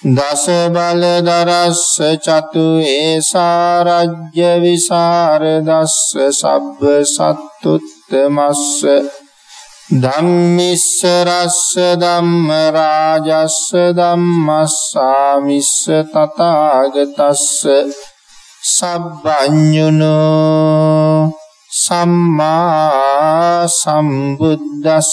දස බල දරස්ස චතු ඒසා රජ්‍ය විසර දස්ස සබ්බ සත්තුත්තමස්ස ධම්මිස්ස රස්ස ධම්ම රාජස්ස ධම්මස්සාමිස්ස තථාගතස්ස සබ්බඤුනෝ සම්මා සම්බුද්දස්ස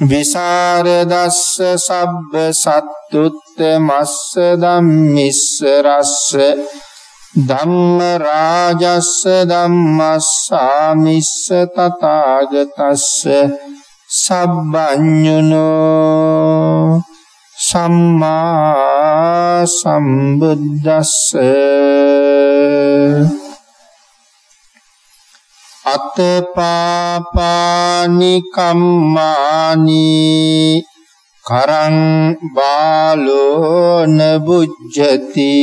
විසරදස්ස සබ්බ සත්තුත්තමස්ස ධම්මිස්ස රස්ස ධම්ම රාජස්ස ධම්මස්සාමිස්ස තථාගතස්ස සබ්බඤුනෝ සම්මා සම්බුද්දස්ස අතපාපානි කම්මානි කරං බාලෝ නබුජ්ජති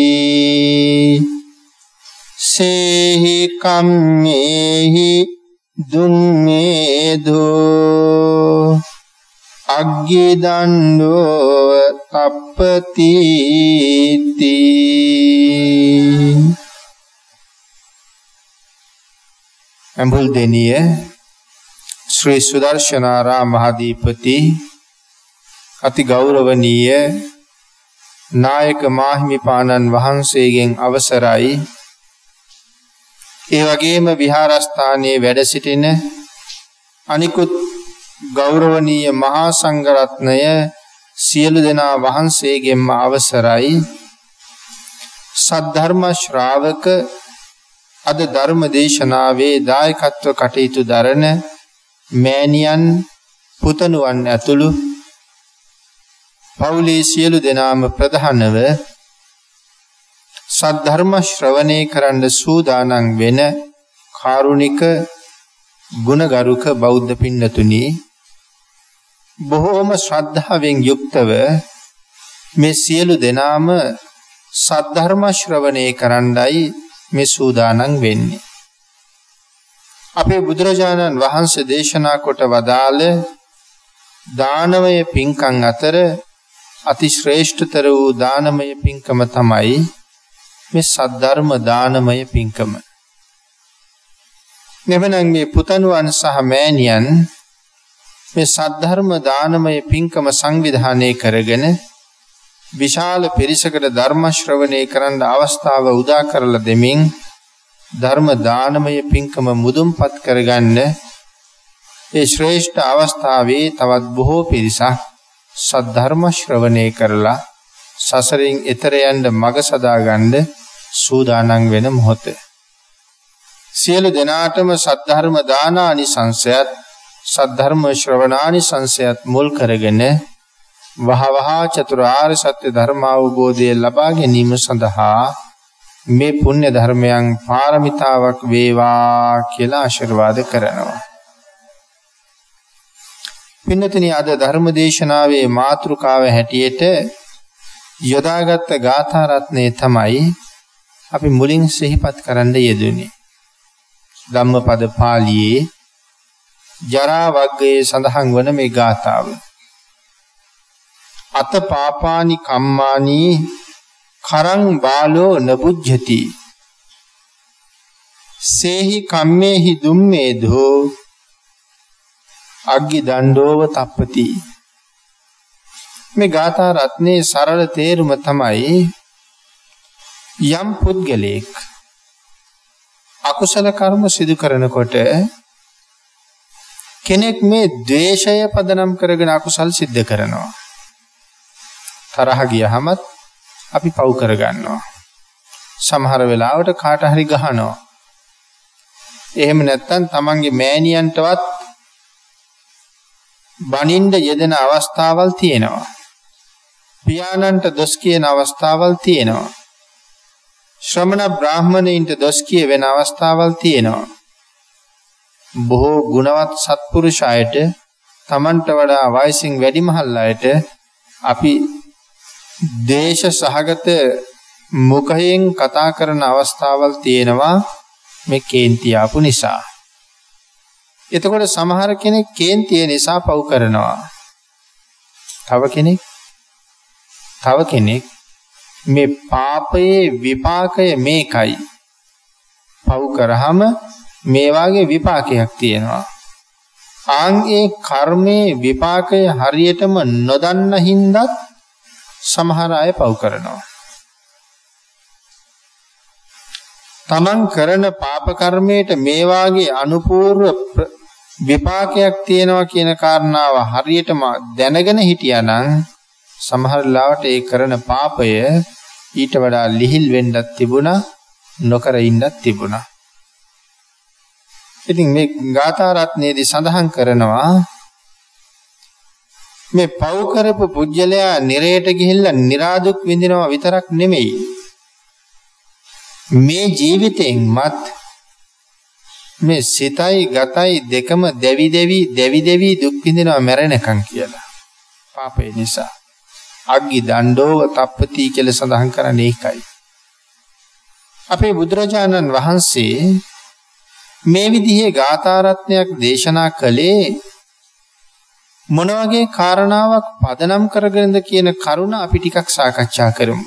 සේහි කම්මේහි දුන්නේදෝ අග්ගේ දණ්ඩෝ තප්පති තී ඇඹුල් දෙනිය ශ්‍රී සුදර්ශනාරාම මහදීපති අති ගෞරවනීය නායක මාහිමිපාණන් වහන්සේගෙන් අවසරයි. ඒ වගේම විහාරස්ථානයේ වැඩ සිටින අනිකුත් ගෞරවනීය මහා සංඝරත්නය සියලු දෙනා වහන්සේගෙන්ම අවසරයි. සද්ධර්ම ශ්‍රාවක අද ධර්ම දේශනාවේ දායකත්ව කටයුතු දරන මෑණියන් පුතණුවන් ඇතුළු පවුලේ සියලු දෙනාම ප්‍රධානව සද්ධර්ම ශ්‍රවණය කරන්න සූදානම් වෙන කාරුණික ගුණගරුක බෞද්ධ පින්නතුනි බොහෝම ශ්‍රද්ධාවෙන් යුක්තව මේ සියලු දෙනාම සද්ධර්ම ශ්‍රවණය කරන්නයි මේ සූදානම් වෙන්නේ. අපේ බුදුරජාණන් වහන්සේ දේශනා කොට වදාළ දානමය පින්කම් අතර අති ශ්‍රේෂ්ඨතර වූ දානමය පින්කම තමයි මේ සද්ධර්ම දානමය පින්කම. මෙවනම් මේ පුතණුවන් සහ මෑණියන් මේ සද්ධර්ම දානමය පින්කම සංවිධානය කරගෙන විශාල පිරිසකට ධර්ම ශ්‍රවණය කරන්න අවස්ථාව උදා කරලා දෙමින් ධර්ම දානමය පින්කම මුදුන්පත් කරගන්න ඒ ශ්‍රේෂ්ඨ අවස්ථාවේ තවත් බොහෝ පිරිසක් සද්ධර්ම ශ්‍රවණය කරලා සසරින් එතර යන්න මඟ සදාගන්න සූදානම් වෙන මොහොත. සියලු දෙනාටම සද්ධර්ම දානානිසංසයත් සද්ධර්ම ශ්‍රවණානිසංසයත් මුල් කරගෙන වහවහා චතුරාර්ය සත්‍ය ධර්ම අවබෝධය ලබා ගැනීම සඳහා මේ පුණ්‍ය ධර්මයන් පාරමිතාවක් වේවා කියලා ආශිර්වාද කරනවා. පින්නතනි අද ධර්ම දේශනාවේ මාතෘකාව හැටියට යොදාගත් ගාථා රත්නය තමයි අපි මුලින් සිහිපත් කරන්න යෙදුනේ. ධම්මපද පාළියේ ජරා වග්ගයේ සඳහන් වන මේ ගාථාව. අත පාපානි කම්මානි කරං බාලෝ නබුජ්ජති සේහි කම්මේහි දුම්මේධෝ අග්ගි දණ්ඩෝව තප්පති. මේ ගාථා රත්නේ සරල තේරුම තමයි යම් පුද්ගලෙක් අකුසල කර්ම සිදු කරනකොට කෙනෙක් මේ ද්වේෂය පදනම් කරගෙන අකුසල් සිද්ධ කරනවා. තරහ ගියහමත් අපි පව් කරගන්නවා සමහර වෙලාවට කාට හරි ගහනවා එහෙම නැත්නම් තමන්ගේ මෑණියන්ටවත් බනින්න යෙදෙන අවස්ථාවල් තියෙනවා පියාණන්ට දොස් කියන අවස්ථාවල් තියෙනවා. ශ්‍රමණ බ්‍රාහමණයින්ට දොස් කිය වෙන අවස්ථාවල් තියෙනවා. බොහෝ ගුණවත් සත්පුරුෂ අයට Tamanට වඩා වයසින් වැඩිමහල් අයට අපි දේශ සහගත මුඛයෙන් කතා කරන අවස්ථාවල් තියෙනවා මේ කේන්ති ආපු නිසා. එතකොට සමහර කෙනෙක් කේන්තිය නිසා පව් කරනවා. තව කෙනෙක් තව කෙනෙක් මේ පාපයේ විපාකය මේකයි. පව් කරාම මේ වාගේ විපාකයක් තියෙනවා. ආන් ඒ කර්මයේ විපාකය හරියටම නොදන්න හින්දාත් සමහර අය පව් කරනවා. තමන් කරන පාප කර්මයට මේ වාගේ අනුපූර්ව විපාකයක් තියෙනවා කියන කාරණාව හරියටම දැනගෙන හිටියානම් සමහර ලාවට ඒ කරන පාපය ඊට වඩා ලිහිල් වෙන්නත් තිබුණා නොකර ඉන්නත් තිබුණා. ඉතින් මේ ගාථා රත්නයේදී සඳහන් කරනවා මේ පව් කරපු පුජ්‍යලයා නිරයට ගිහිල්ලා निराදුක් විඳිනවා විතරක් නෙමෙයි. මේ ජීවිතෙන්මත් මේ සිතයි ගතයි දෙකම දෙවි දෙවි දෙවි දෙවි දුක් විඳිනවා මැරෙනකන් කියලා. පාපේ නිසා. අග්ගි දණ්ඩෝව තප්පති කියලා සඳහන් කරන්නේ ඒකයි. අපේ බුදුරජාණන් වහන්සේ මේ විදිහේ ගාථා රත්නයක් දේශනා කළේ මොන වගේ කාරණාවක් පදනම් කරගෙනද කියන කරුණ අපි ටිකක් සාකච්ඡා කරමු.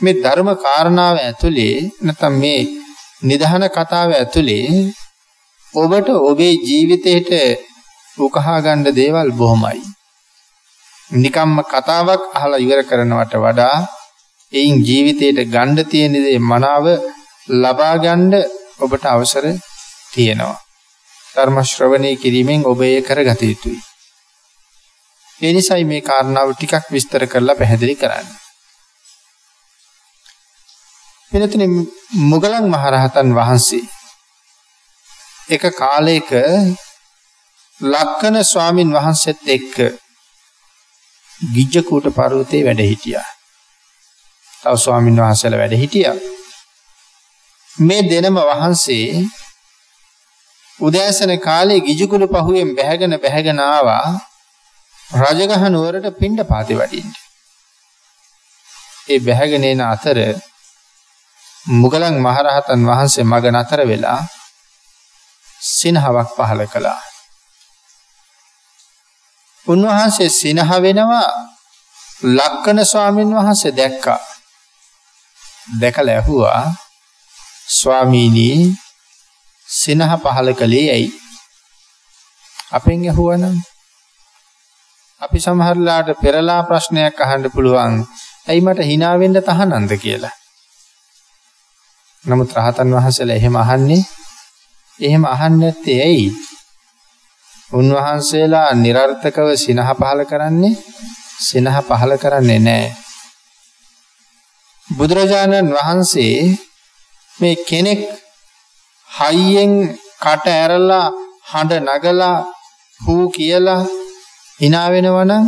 මේ ධර්ම කාරණාව ඇතුලේ නැත්නම් මේ නිධාන කතාව ඇතුලේ ඔබට ඔබේ ජීවිතේට උකහා ගන්න දේවල් බොහොමයි. නිකම්ම කතාවක් අහලා ඉවර කරනවට වඩා එයින් ජීවිතයට ගන්න තියෙන දේ මනාව ලබා ගන්න ඔබට අවසර තියෙනවා. ධර්ම ශ්‍රවණය කිරීමෙන් ඔබ ඒ කරගත යුතුයි. ඒ නිසයි මේ කාරණාව ටිකක් විස්තර කරලා පැහැදිලි කරන්නේ. එනතන මුගලන් මහරහතන් වහන්සේ එක කාලයක ලක්කන ස්වාමින් වහන්සේත් එක්ක ගිජ්ජකූට පර්වතයේ වැඩ හිටියා. තව ස්වාමීන් වහන්සේලා වැඩ හිටියා. මේ දෙනම වහන්සේ උදෑසන කාලේ ගිජුකුළු පහුවෙන් බැහැගෙන බැහැගෙන ආවා රජගහ නුවරට පිණ්ඩ පාතේ වඩින්න. ඒ බැහැගෙන එන අතර මුගලන් මහරහතන් වහන්සේ මග නතර වෙලා සිනහවක් පහල කළා. උන්වහන්සේ සිනහ වෙනවා ලක්කන ස්වාමීන් වහන්සේ දැක්කා. දැකලා ඇහුවා ස්වාමීනි සිනහ පහල කළේ ඇයි? අපෙන් ඇහුවනම් අපි සමහරලාට පෙරලා ප්‍රශ්නයක් අහන්න පුළුවන්. ඇයි මට hina වෙන්න තහනන්ද කියලා. නමුත් රහතන් වහන්සේලා එහෙම අහන්නේ එහෙම අහන්නේ නැත්තේ ඇයි? උන්වහන්සේලා નિરර්ථකව සිනහ පහල කරන්නේ සිනහ පහල කරන්නේ නැහැ. බුදුරජාණන් වහන්සේ මේ කෙනෙක් හයියෙන් කට ඇරලා හඬ නගලා හූ කියලා hina වෙනවනම්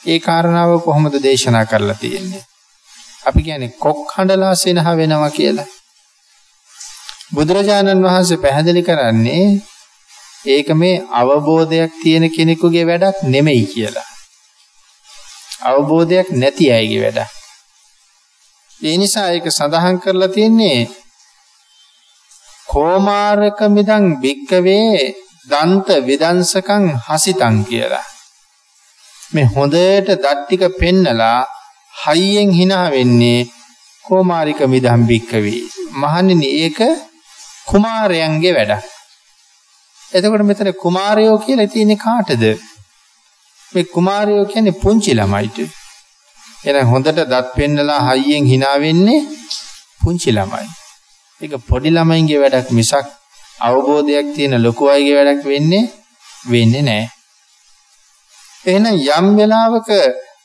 ඒ කාරණාව කොහොමද දේශනා කරලා තියෙන්නේ? අපි කියන්නේ කොක් හඬලා සිනහ වෙනවා කියලා. බුදුරජාණන් වහන්සේ පැහැදිලි කරන්නේ ඒක මේ අවබෝධයක් තියෙන කෙනෙකුගේ වැඩක් නෙමෙයි කියලා. අවබෝධයක් නැති අයගේ වැඩක්. ඒ නිසා ඒක සඳහන් කරලා තියෙන්නේ කෝමාරක මිදං භික්කවේ දන්ත විදංශකං හසිතං කියලා. මේ හොඳට දත් ටික පෙන්නලා හයියෙන් hina වෙන්නේ කෝමාරික මිදං භික්කවේ. මහණෙනි ඒක කුමාරයන්ගේ වැඩක්. එතකොට මෙතන කුමාරයෝ කියලා තියෙන්නේ කාටද? මේ කුමාරයෝ කියන්නේ පුංචි ළමයිට. එහෙනම් හොඳට දත් පෙන්නලා හයියෙන් hina වෙන්නේ පුංචි ළමයි. ඒක පොඩි ළමයින්ගේ වැඩක් මිසක් අවබෝධයක් තියෙන ලොකු අයගේ වැඩක් වෙන්නේ වෙන්නේ නැහැ. එහෙනම් යම් වෙලාවක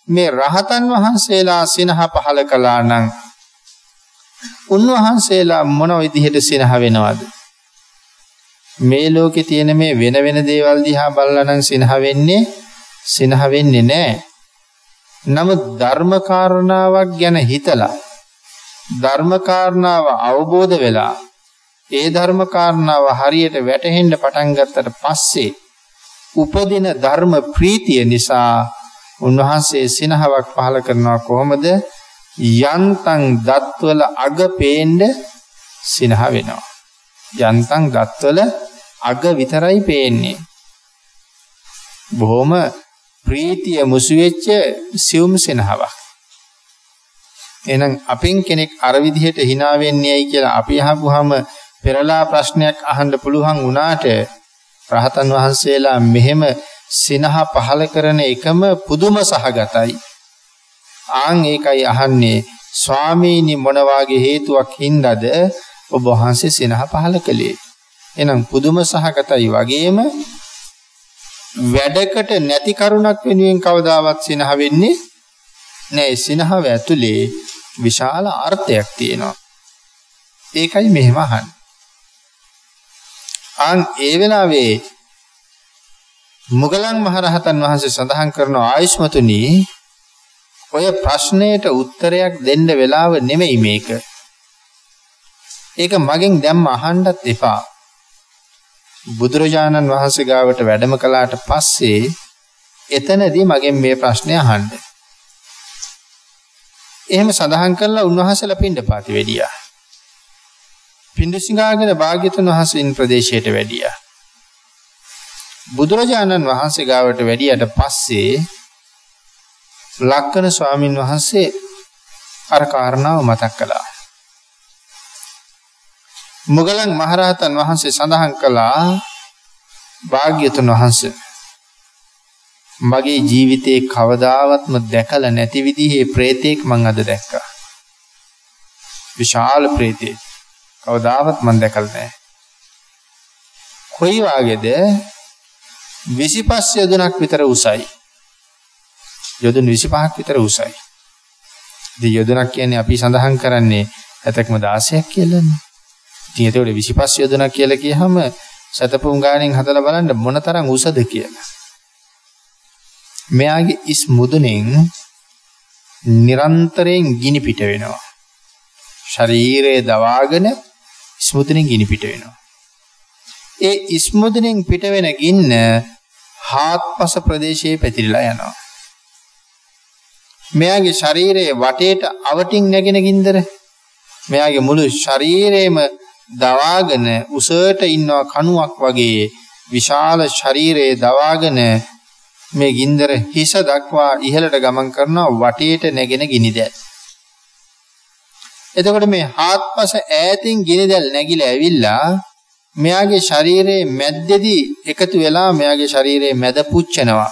මේ රහතන් වහන්සේලා සිනහ පහල කළා නම් උන්වහන්සේලා මොන විදිහට සිනහ වෙනවද? මේ ලෝකේ තියෙන මේ වෙන වෙන දේවල් දිහා බලලා නම් සිනහ වෙන්නේ සිනහ වෙන්නේ නැහැ. නමුත් ධර්ම කාරණාවක් ගැන හිතලා ධර්ම කාරණාව අවබෝධ වෙලා ඒ ධර්ම කාරණාව හරියට වැටහෙන්න පටන් ගත්තට පස්සේ උපදින ධර්ම ප්‍රීතිය නිසා උන්වහන්සේ සිනහවක් පහල කරනවා කොහොමද? යන්තම් දත්වල අග පේන්න සිනහ වෙනවා. යන්තම් දත්වල අග විතරයි පේන්නේ. බොහොම ප්‍රීතිය මුසු වෙච්ච සියුම් සිනහවක්. එහෙනම් අපෙන් කෙනෙක් අර විදිහට hina වෙන්නේයි කියලා අපි අහපුවාම පෙරලා ප්‍රශ්නයක් අහන්න පුළුවන් වුණාට රහතන් වහන්සේලා මෙහෙම සිනහ පහල කරන එකම පුදුම සහගතයි. ආන් ඒකයි අහන්නේ ස්වාමීනි මොන වාගේ හේතුවක් හින්දාද ඔබ වහන්සේ සිනහ පහල කළේ. එහෙනම් පුදුම සහගතයි වගේම වැඩකට නැති කරුණක් වෙනුවෙන් කවදාවත් සිනහ වෙන්නේ නෑ. සිනහව ඇතුලේ විශාල අර්ථයක් තියෙනවා. ඒකයි මෙහෙම අහන්නේ. අන් ඒ වෙලාවේ මුගලන් මහරහතන් වහන්සේ සඳහන් කරන ආයුෂ්මතුනි ඔය ප්‍රශ්නයට උත්තරයක් දෙන්න වෙලාව නෙමෙයි මේක. ඒක මගෙන් දැම්ම අහන්නත් එපා. බුදුරජාණන් වහන්සේ ගාවට වැඩම කළාට පස්සේ එතනදී මගෙන් මේ ප්‍රශ්නේ අහන්න. එහෙම සඳහන් කළා උන්වහන්සේලා පින්ඩපාති වෙඩියා. පිඬුසිඟාගෙන භාග්‍යතුන් වහන්සේන් ප්‍රදේශයට වැඩියා. බුදුරජාණන් වහන්සේ ගාවට වැඩියට පස්සේ ලක්කන ස්වාමින් වහන්සේ අර කාරණාව මතක් කළා. මුගලන් මහරහතන් වහන්සේ සඳහන් කළා භාග්‍යතුන් වහන්සේ මගේ ජීවිතේ කවදාවත්ම දැකලා නැති විදිහේ ප්‍රේතෙක් මං අද දැක්කා. විශාල ප්‍රේතෙක්. කවදාවත් මම දැකලා නැහැ. කොයි වාගේද 25 යොදුනක් විතර උසයි. යොදුන් 25ක් විතර උසයි. ඉතින් යොදුනක් කියන්නේ අපි සඳහන් කරන්නේ ඇතක්ම 16ක් කියලානේ. ඉතින් ඒතකොට 25 යොදුනක් කියලා කියහම සතපුම් ගාණෙන් හදලා බලන්න මොනතරම් උසද කියලා. මෙයාගේ ඉස් මුදුනෙන් නිරන්තරයෙන් ගිනි පිට වෙනවා. ශරීරයේ දවාගෙන ස්මුදෙනින් ගිනි පිට වෙනවා. ඒ ස්මුදෙනින් පිට වෙන ගින්න හාත්පස ප්‍රදේශයේ පැතිරිලා යනවා. මෙයාගේ ශරීරයේ වටේට අවටින් නැගෙන ගින්දර මෙයාගේ මුළු ශරීරේම දවාගෙන උසට ඉන්නවා කණුවක් වගේ විශාල ශරීරයේ දවාගෙන මේ ගින්දර හිස දක්වා ඉහළට ගමන් කරනවා වටේට නැගෙන ගිනිදැල්. එතකොට මේ හාත්පස ඈතින් ගිනිදැල් නැగిලා ඇවිල්ලා මෙයාගේ ශරීරයේ මැද්දේදී එකතු වෙලා මෙයාගේ ශරීරයේ මැද පුච්චනවා.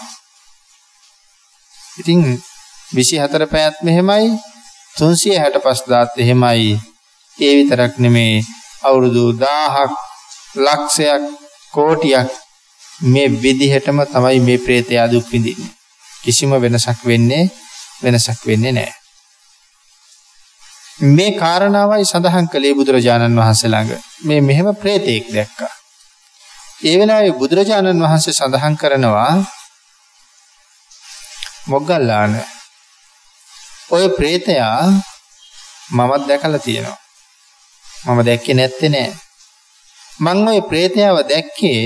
ඉතින් 24 පැයත් මෙහෙමයි 365 දාත් එහෙමයි. ඒ විතරක් නෙමේ අවුරුදු 1000ක් ලක්ෂයක් කෝටියක් මේ විදිහටම තමයි මේ ප්‍රේතයා දුක් විඳින්නේ. කිසිම වෙනසක් වෙන්නේ වෙනසක් වෙන්නේ නැහැ. මේ කාරණාවයි සඳහන් කළේ බුදුරජාණන් වහන්සේ ළඟ. මේ මෙහෙම ප්‍රේතෙක් දැක්කා. ඒ වෙලාවේ බුදුරජාණන් වහන්සේ සඳහන් කරනවා මොග්ගල්ලාන ඔය ප්‍රේතයා මමත් දැකලා තියෙනවා. මම දැක්කේ නැත්තේ නෑ. මං ওই ප්‍රේතයව දැක්කේ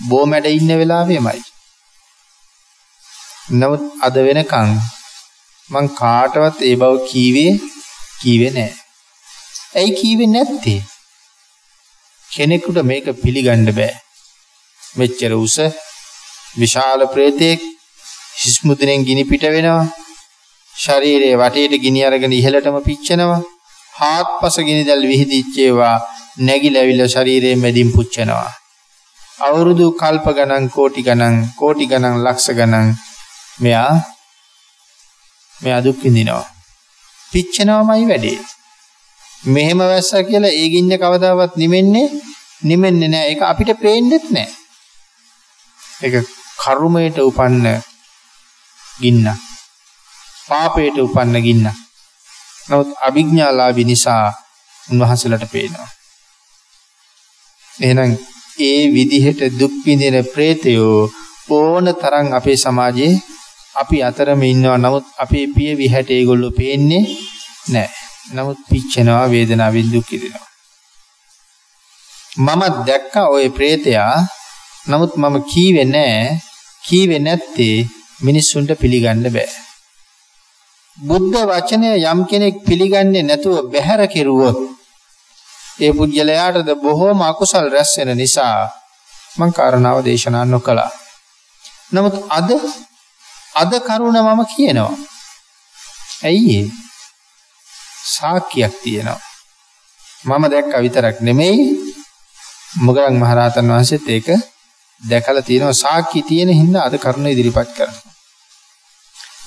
බොමැඩ ඉන්න වෙලාවෙමයි. නමුත් අද වෙනකන් මං කාටවත් ඒ බව කීවේ කීවේ නෑ. ඇයි කීවේ නැත්තේ? කෙනෙකුට මේක පිළිගන්න බෑ. මෙච්චර උස විශාල ප්‍රේතෙක් හිස් මුදුනෙන් ගිනි පිට වෙනවා. ශරීරයේ වටේට ගිනි අරගෙන ඉහළටම පිච්චෙනවා. හාත්පස ගිනි දැල් විහිදිච්ච ඒවා නැగిලාවිලා ශරීරයේ මැදින් පුච්චනවා. අවුරුදු කල්ප ගණන් කෝටි ගණන් කෝටි ගණන් ලක්ෂ ගණන් මෙයා මෙයා දුක් විඳිනවා. පිච්චෙනවමයි වැඩේ. මෙහෙම වැස්සා කියලා ඒ ගින්න කවදාවත් නිමෙන්නේ නිමෙන්නේ නැහැ. ඒක අපිට පේන්නෙත් නැහැ. ඒක කර්මයට උපන්න ගින්න. පාපයට උපන්න ගින්න. නමුත් අභිඥාලාභී නිසා උන්වහන්සේලාට පේනවා. එහෙනම් ඒ විදිහට දුක් විඳින ප්‍රේතයෝ ඕන තරම් අපේ සමාජයේ අපි අතරම ඉන්නවා නමුත් අපේ පිය විහැට ඒගොල්ලෝ පේන්නේ නැහැ. නමුත් පිච්චෙනවා වේදනාවෙන් දුක් විඳිනවා. මම දැක්කා ওই ප්‍රේතයා නමුත් මම කීවේ නැහැ. කීවේ නැත්තේ මිනිස්සුන්ට පිළිගන්න බෑ. බුද්ධ වචනය යම් කෙනෙක් පිළිගන්නේ නැතුව බැහැර කෙරුවොත් ඒ පුජ්‍යලයාටද බොහෝම අකුසල් රැස් වෙන නිසා මං කාරණාව දේශනා නොකළා. නමුත් අද අද කරුණ මම කියනවා. ඇයි සාක්කියක් තියෙනවා. මම දැක්ක විතරක් නෙමෙයි මොගලන් මහරහතන් වහන්සේත් ඒක දැකලා තියෙනවා සාක්කි තියෙන හින්දා අද කරුණ ඉදිරිපත් කරනවා.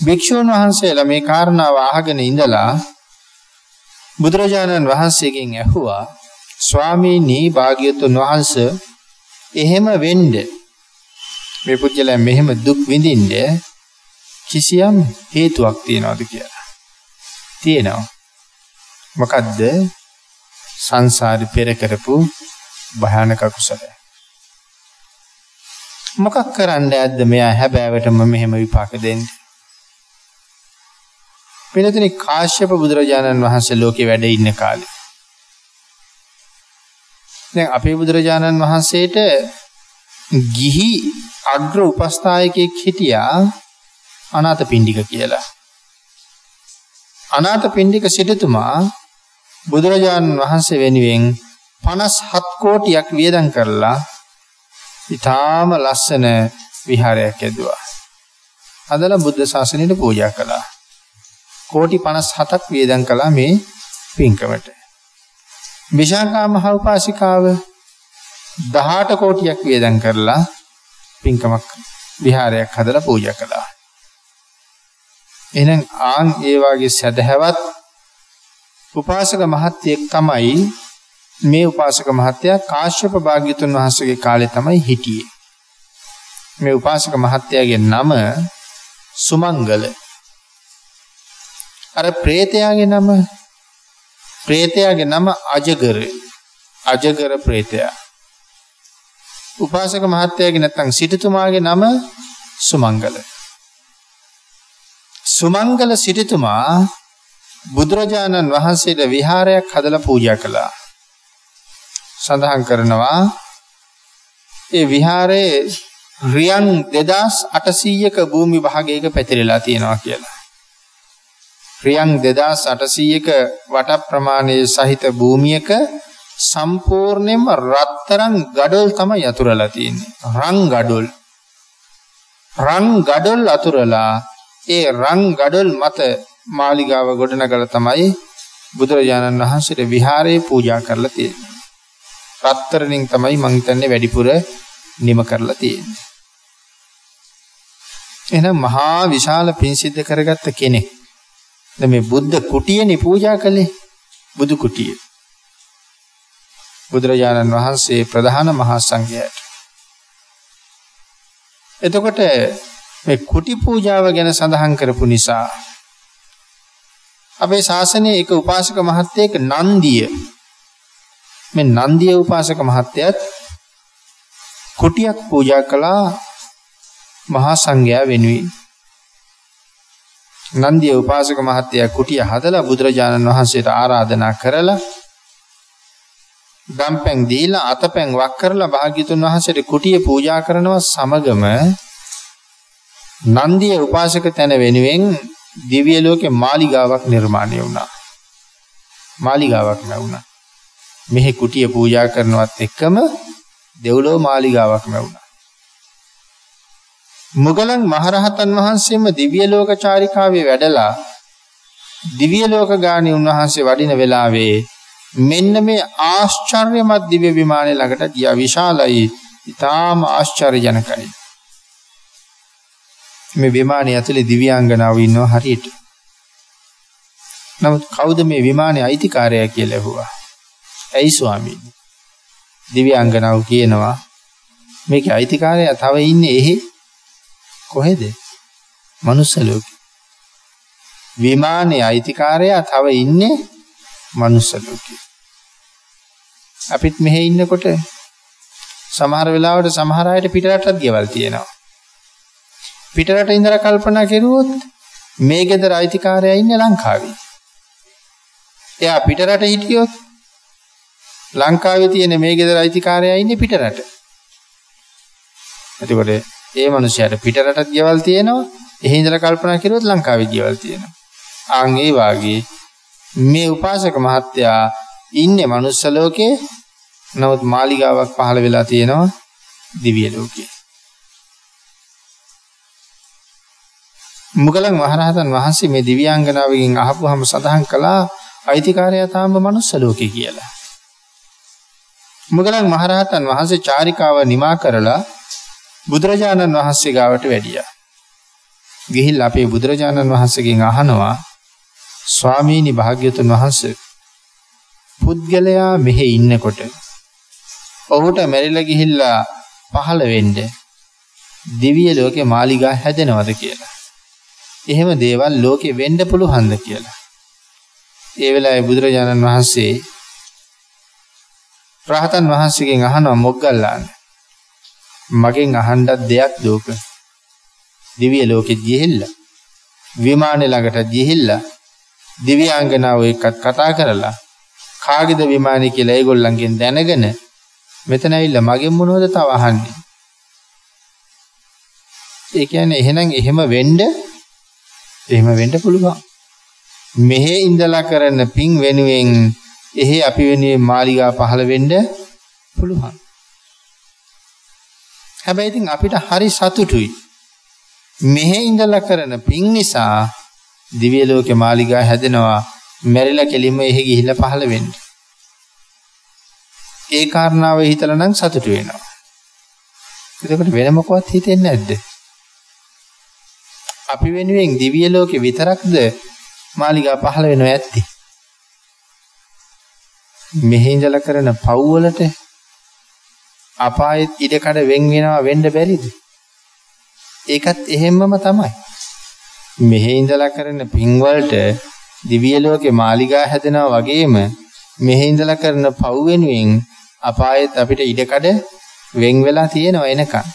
භික්ෂුන් වහන්සේලා මේ කාරණාව අහගෙන ඉඳලා බුදුරජාණන් වහන්සේගෙන් ඇහුවා ස්වාමීනි භාග්‍යතුන් වහන්සේ එහෙම වෙන්න මේ පුජ්‍යලයා මෙහෙම දුක් විඳින්න කිසියම් හේතුවක් තියනවාද කියලා. තියෙනවා. මොකද්ද? සංසාරේ පෙර කරපු භයානක කුසලය. මොකක් කරන්න ඇද්ද මෙයා හැබෑවටම මෙහෙම විපාක දෙන්නේ? පිනතුනි කාශ්‍යප බුදුරජාණන් වහන්සේ ලෝකේ වැඩ ඉන්න කාලේ. දැන් අපේ බුදුරජාණන් වහන්සේට ගිහි අග්‍ර උපස්ථායකයෙක් හිටියා අනාථපිණ්ඩික කියලා. අනාථපිණ්ඩික සිටුතුමා බුදුරජාණන් වහන්සේ වෙනුවෙන් 57 කෝටියක් වියදම් කරලා ඊටාම ලස්සන විහාරයක් ඇදුවා. අදලා බුද්ධ ශාසනයට පූජා කළා. කෝටි 57ක් වියදම් කළා මේ පින්කමට. විශාඛා මහ උපාසිකාව 18 කෝටියක් වියදම් කරලා පින්කමක් විහාරයක් හදලා පූජා කළා. එහෙනම් ආන් ඒ වාගේ සදහැවත් උපාසක මහත්යෙක් තමයි මේ උපාසක මහත්තයා කාශ්‍යප භාග්‍යතුන් වහන්සේගේ කාලේ තමයි හිටියේ. මේ උපාසක මහත්තයාගේ නම සුමංගල. අර ප්‍රේතයාගේ නම ප්‍රේතයාගේ නම අජගර. අජගර ප්‍රේතයා. උපාසක මහත්තයාගේ නැත්නම් සිටුතුමාගේ නම සුමංගල. සුමංගල සිටුතුමා බුදුරජාණන් වහන්සේට විහාරයක් හදලා පූජා කළා. සඳහන් කරනවා ඒ විහාරයේ රියන් 2800ක භූමි භාගයක පැතිරලා තියෙනවා කියලා. රියන් 2800ක වට ප්‍රමාණයේ සහිත භූමියක සම්පූර්ණයෙන්ම රත්තරන් ගඩොල් තමයි අතුරලා තියෙන්නේ. රන් ගඩොල්. රන් ගඩොල් අතුරලා ඒ රන් ගඩොල් මත මාලිගාව ගොඩනගලා තමයි බුදුරජාණන් වහන්සේට විහාරේ පූජා කරලා තියෙන්නේ. රත්තරණින් තමයි මං හිතන්නේ වැඩිපුර නිම කරලා තියෙන්නේ. එහෙනම් මහා විශාල පින් සිද්ධ කරගත්ත කෙනෙක්. දැන් මේ බුද්ධ කුටියනේ පූජා කළේ. බුදු කුටිය. බුදුරජාණන් වහන්සේ ප්‍රධාන මහා සංඝයාට. එතකොට මේ කුටි පූජාව ගැන සඳහන් කරපු නිසා අපේ ශාසනයේ එක උපාසක මහත්තයෙක් නන්දිය මේ නන්දිය උපාසක මහත්තයත් කුටියක් පූජා කළා මහා සංඝයා වෙනුවෙන් නන්දිය උපාසක මහත්තයා කුටිය හදලා බුදුරජාණන් වහන්සේට ආරාධනා කරලා ගම්පැන් දීලා අතපැන් වක් කරලා භාග්‍යතුන් වහන්සේට කුටිය පූජා කරනවා සමගම නන්දිය උපාසක තැන වෙනුවෙන් දිව්‍ය ලෝකේ මාලිගාවක් නිර්මාණය වුණා. මාලිගාවක් නැවුණා. මෙහි කුටිය පූජා කරනවත් එක්කම දෙව්ලොව මාලිගාවක් ලැබුණා. මුගලන් මහරහතන් වහන්සේම දිව්‍ය ලෝක චාරිකාවේ වැඩලා දිව්‍ය ලෝක ගානේ උන්වහන්සේ වඩින වෙලාවේ මෙන්න මේ ආශ්චර්යමත් දිව්‍ය විමානයේ ළඟට ගියා. විශාලයි. ඊටාම ආශ්චර්යජනකයි. මේ විමානයේ ඇතුලේ දිව්‍යාංගනාව ඉන්නවා හරියට. නමුත් කවුද මේ විමානයේ අයිතිකාරයා කියලා ඇහුවා? ඇයි ස්වාමීනි? දිව්‍යාංගනාව කියනවා මේකේ අයිතිකාරයා තව ඉන්නේ එහෙ? කොහෙද? මනුස්ස ලෝකේ. විමානයේ අයිතිකාරයා තව ඉන්නේ මනුස්ස ලෝකේ. අපිත් මෙහෙ ඉන්නකොට සමහර වෙලාවට සමහර අයට පිටරටත් ගෙවල් තියෙනවා. පිටරට ඉඳලා කල්පනා කෙරුවොත් මේ ගෙදර අයිතිකාරයා ඉන්නේ ලංකාවේ. එයා පිටරට හිටියොත් ලංකාවේ තියෙන මේ ගෙදර අයිතිකාරයා ඉන්නේ පිටරට. එතකොට ඒ මිනිහයාට පිටරටත් ගෙවල් තියෙනවා. එහෙ ඉඳලා කල්පනා කරුවොත් ලංකාවේ ගෙවල් තියෙනවා. ආන් ඒ වාගේ මේ උපාසක මහත්තයා ඉන්නේ මනුස්ස ලෝකේ. නමුත් මාලිගාවක් පහළ වෙලා තියෙනවා දිව්‍ය ලෝකේ. මුගලන් මහරහතන් වහන්සේ මේ දිව්‍යාංගනාවකින් අහපුවාම සඳහන් කළා අයිතිකාරයා තාම මනුස්ස ලෝකේ කියලා. මුගලන් මහරහතන් වහන්සේ චාරිකාව නිමා කරලා බුදුරජාණන් වහන්සේ ගාවට වැඩියා. ගිහිල්ලා අපේ බුදුරජාණන් වහන්සේගෙන් අහනවා ස්වාමීනි භාග්‍යතුන් වහන්සේ පුද්ගලයා මෙහි ඉන්නකොට ඔහුට මැරිලා ගිහිල්ලා පහළ වෙන්න දිව්‍ය ලෝකේ මාලිගා හැදෙනවද කියලා. එහෙම දේවල් ලෝකේ වෙන්න පුළුවන්ද කියලා. ඒ වෙලාවේ බුදුරජාණන් වහන්සේ රහතන් වහන්සේගෙන් අහනවා මොග්ගල්ලාන මගෙන් අහන්නත් දෙයක් දෝක. දිව්‍ය ලෝකෙ ගිහිල්ලා විමානේ ළඟට ගිහිල්ලා දිව්‍යාංගනාව එක්කත් කතා කරලා කාගේද විමානේ කියලා ඒගොල්ලන්ගෙන් දැනගෙන මෙතන ඇවිල්ලා මගෙන් මොනවද තව අහන්නේ? ඒ කියන්නේ එහෙනම් එහෙම වෙන්න එහෙම වෙන්න පුළුවන්. මෙහෙ ඉඳලා කරන පින් වෙනුවෙන් එහෙ අපි වෙනුවෙන් මාලිගා පහළ වෙන්න පුළුවන්. හැබැයි ඉතින් අපිට හරි සතුටුයි. මෙහෙ ඉඳලා කරන පින් නිසා දිව්‍ය ලෝකේ මාලිගා හැදෙනවා මැරිලා කෙලින්ම එහෙ ගිහිල්ලා පහළ වෙන්න. ඒ කාරණාව හිතලා නම් සතුටු වෙනවා. එතකොට වෙන මොකවත් හිතෙන්නේ නැද්ද? අපි වෙනුවෙන් දිව්‍ය ලෝකේ විතරක්ද මාලිගා පහළ වෙනව ඇත්තේ? මෙහි ඉඳලා කරන පව් වලට අපායෙත් ඉඩකඩ වෙන් වෙනවා වෙන්න බැරිද? ඒකත් එහෙම්මම තමයි. මෙහි ඉඳලා කරන පින් වලට දිව්‍ය ලෝකේ මාලිගා හැදෙනවා වගේම මෙහි ඉඳලා කරන පව් වෙනුවෙන් අපායෙත් අපිට ඉඩකඩ වෙන් වෙලා තියෙනවා එනකන්.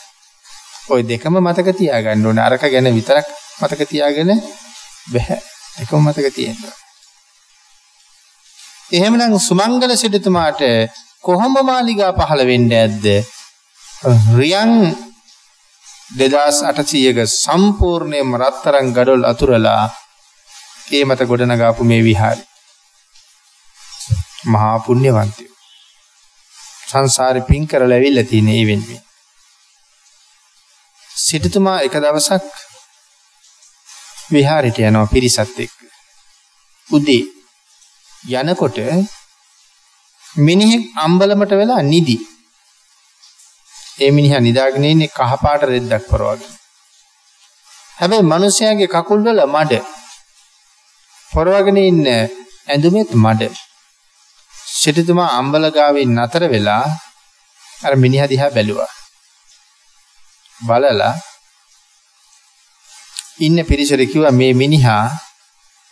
ওই දෙකම මතක තියාගන්න ඕනේ. අරක ගැන විතරක් මතක තියාගෙන බෑ. එකම මතක තියෙන්න ඕනේ. එහෙමනම් සුමංගල සිටුතුමාට කොහොම මාලිගා පහළ වෙන්නේ ඇද්ද? රියන් 2800ක සම්පූර්ණයෙන්ම රත්තරන් ගඩොල් අතුරලා ඒ මත ගොඩනගාපු මේ විහාරය. මහා පුණ්‍යවන්තයෝ. සංසාරේ පින් කරලා ඇවිල්ලා තියෙන ඒ වෙනුවෙන්. සිටුතුමා එක දවසක් විහාරයට යනවා පිරිසත් එක්ක. උදේ යනකොට මිනිහෙක් අම්බලමට වෙලා නිදි. ඒ මිනිහා නිදාගෙන ඉන්නේ කහපාට රෙද්දක් පරවගෙන. හැබැයි මිනිස්යාගේ කකුල් වල මඩ. පරවගෙන ඉන්න ඇඳුමෙත් මඩ. සිටුතුමා අම්බල ගාවින් නතර වෙලා අර මිනිහා දිහා බැලුවා. බලලා ඉන්න පිරිසට කිව්වා මේ මිනිහා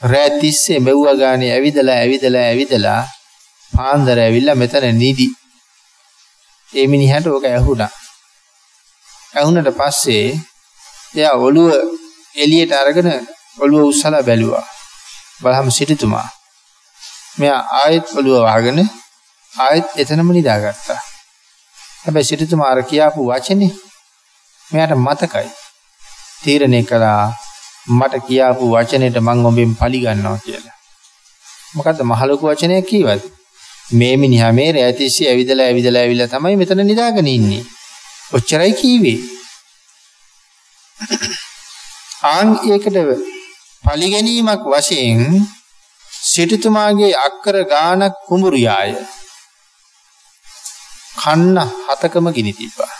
රෑ තිස්සේ මෙව්ව ගානේ ඇවිදලා ඇවිදලා ඇවිදලා පාන්දර ඇවිල්ලා මෙතන නිදි. ඒ මිනිහට ඕක ඇහුණා. ඇහුණට පස්සේ එයා ඔළුව එළියට අරගෙන ඔළුව උස්සලා බැලුවා. බලහම සිටුතුමා. මෙයා ආයෙත් ඔළුව වහගෙන ආයෙත් එතනම නිදාගත්තා. හැබැයි සිටුතුමා අර කියාපු වචනේ මෙයාට මතකයි. තීරණය කළා මට කියාපු වචනෙට මං ඔබෙන් පලි ගන්නවා කියලා. මොකද්ද මහලොකු වචනයක් කීවද? මේ මිනිහා මේ රැතිස්සි ඇවිදලා ඇවිදලා ඇවිල්ලා තමයි මෙතන නිදාගෙන ඉන්නේ. ඔච්චරයි කීවේ. ආන් ඒකට පලි ගැනීමක් වශයෙන් සිටුතුමාගේ අක්කර ගානක් කුඹුරියාය. කන්න හතකම ගිනි තිබ්බා.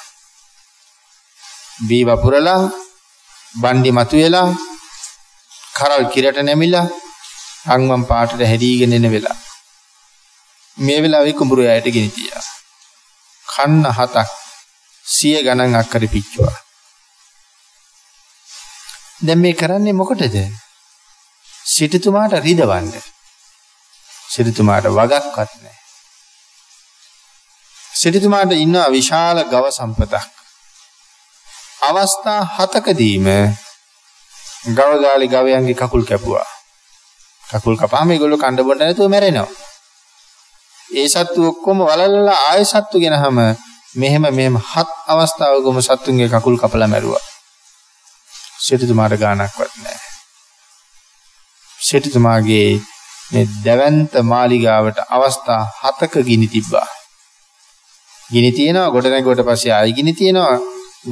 බී වපුරලා බණ්ඩි මතුවෙලා කරල් කිරට නැමිලා අංගම් පාටට හැදීගෙන එන වෙලාව. මේ වෙලාවේ කුඹුරු ඇයට ගෙන තියා. කන්න හතක් සිය ගණන් අක්කර පිච්චුවා. දැන් මේ කරන්නේ මොකටද? සිටුතුමාට රිදවන්න. සිටුතුමාට වගක්වත් නැහැ. සිටුතුමාට ඉන්න විශාල ගව සම්පතක්. අවස්ථා හතකදීම ගවගාලි ගවයන්ගේ කකුල් කැපුවා. කකුල් කපාම ඒගොල්ලෝ කණ්ඩ බොන්න නැතුව මැරෙනවා. ඒ සත්තු ඔක්කොම වලලලා ආයෙ සත්තු ගෙනහම මෙහෙම මෙහෙම හත් අවස්ථාවකම සත්තුන්ගේ කකුල් කපලා මැරුවා. සිටුතුමාට ගාණක්වත් නැහැ. සිටුතුමාගේ මේ දැවැන්ත මාලිගාවට අවස්ථා හතක ගිනි තිබ්බා. ගිනි තියෙනවා ගොඩ නැගුවට පස්සේ ආයි ගිනි තියෙනවා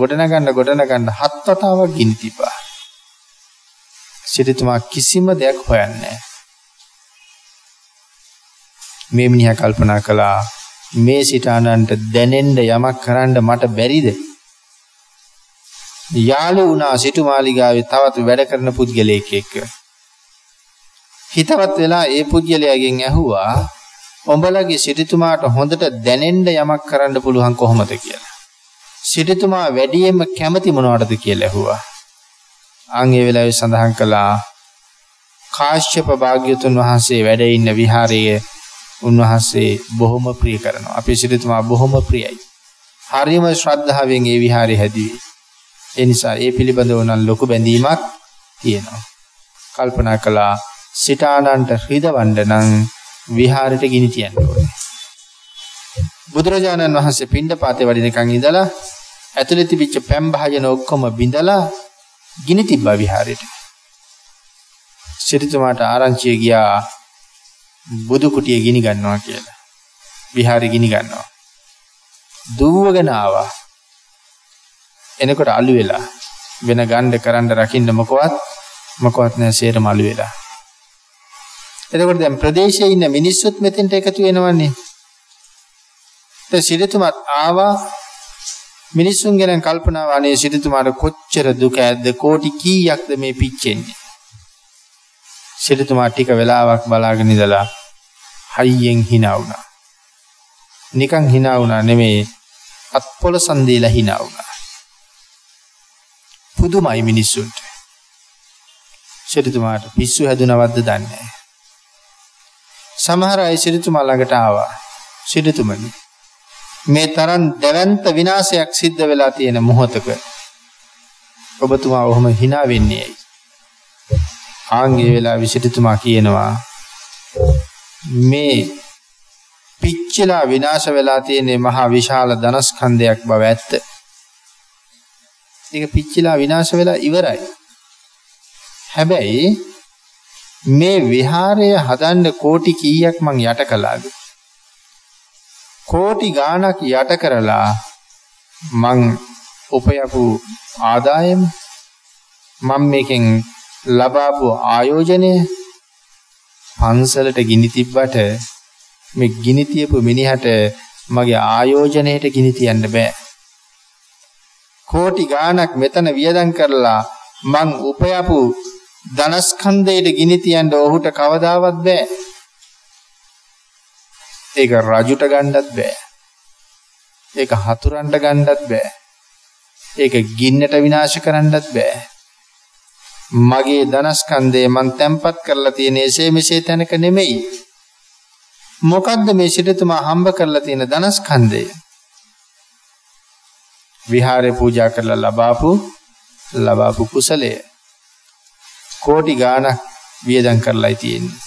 ගොඩනගන්න ගොඩනගන්න හත් වතාවක් ගිනි තිබ්බා. සිටුතුමා කිසිම දෙයක් හොයන්නේ මේ මිනිහා කල්පනා කළා මේ සිතානන්ට දැනෙන්න යමක් කරන්න මට බැරිද? යාළු වුණා සිටුමාලිගාවේ තවත් වැඩ කරන පුද්ගලයෙක් එක්ක. හිතවත් වෙලා ඒ පුද්ගලයාගෙන් ඇහුවා උඹලගේ සිටුතුමාට හොඳට දැනෙන්න යමක් කරන්න පුළුවන් කොහොමද කියලා. සිටුතුමා වැඩියෙන්ම කැමති මොනවටද කියලා ඇහුවා. ආන් ඒ වෙලාවේ සඳහන් කළා කාශ්‍යප භාග්‍යතුන් වහන්සේ වැඩ ඉන්න විහාරයේ උන්වහන්සේ බොහොම ප්‍රිය කරනවා. අපේ සිටුතුමා බොහොම ප්‍රියයි. හරියම ශ්‍රද්ධාවෙන් ඒ විහාරය හැදුවේ. ඒ නිසා ඒ පිළිබඳව නම් ලොකු බැඳීමක් තියෙනවා. කල්පනා කළා සිතානන්ට හෘදවන්න නම් විහාරයට ගිනි තියන්න ඕනේ. බුදුරජාණන් වහන්සේ පිණ්ඩපාතේ වඩිනකන් ඉඳලා ඇතුළේ තිබිච්ච පැම් භාජන ඔක්කොම බිඳලා ගිනි තිබ්බා විහාරෙට. සිරිතුමාට ආරංචිය ගියා බුදු කුටිය ගිනි ගන්නවා කියලා. විහාරෙ ගිනි ගන්නවා. දුවගෙන ආවා. එනකොට අලු වෙලා වෙන ගණ්ඩ කරන්න රකින්න මොකවත් මොකවත් නැහැ සේරම අලු වෙලා. එතකොට දැන් ප්‍රදේශයේ ඉන්න මිනිස්සුත් මෙතෙන්ට එකතු වෙනවන්නේ. දැන් සිරිතුමත් ආවා මිනිස්සුන් ගැන කල්පනා වනේ සිටුතුමාට කොච්චර දුක ඇද්ද කෝටි කීයක්ද මේ පිච්චෙන්නේ සිටුතුමා ටික වෙලාවක් බලාගෙන ඉඳලා හයියෙන් hina වුණා. නිකන් hina වුණා නෙමේ අත්පොළ සන්දීලා hina වුණා. පුදුමයි මිනිස්සුන්ට. සිටුතුමාට පිස්සු හැදුනවද්ද දන්නේ සමහර අය සිටුතුමා ළඟට ආවා. සිටුතුමනි මේ තරම් දැවැන්ත විනාශයක් සිද්ධ වෙලා තියෙන මොහොතක ඔබතුමා ඔහොම hina වෙන්නේ ඇයි? ආන්ගේ වෙලා විසිටුතුමා කියනවා මේ පිච්චිලා විනාශ වෙලා තියෙන මහා විශාල ධනස්කන්ධයක් බව ඇත්ත. ඒක පිච්චිලා විනාශ වෙලා ඉවරයි. හැබැයි මේ විහාරය හදන්න කෝටි කීයක් මං යට කළාද? කෝටි ගාණක් යට කරලා මං උපයපු ආදායම මම මේකෙන් ලබාපු ආයෝජනය පන්සලට ගිනි තිබ්බට මේ ගිනි තියපු මිනිහට මගේ ආයෝජනයට ගිනි තියන්න බෑ. කෝටි ගාණක් මෙතන වියදම් කරලා මං උපයපු ධනස්කන්ධයට ගිනි තියන්න ඔහුට කවදාවත් බෑ. ඒක රජුට ගන්නත් බෑ. ඒක හතුරන්ට ගන්නත් බෑ. ඒක ගින්නට විනාශ කරන්නත් බෑ. මගේ ධනස්කන්ධය මං තැම්පත් කරලා තියෙන එසේ මෙසේ තැනක නෙමෙයි. මොකද්ද මේ සිටුතුමා හම්බ කරලා තියෙන ධනස්කන්ධය? විහාරේ පූජා කරලා ලබාපු ලබාපු කුසලය. කෝටි ගාණක් වියදම් කරලායි තියෙන්නේ.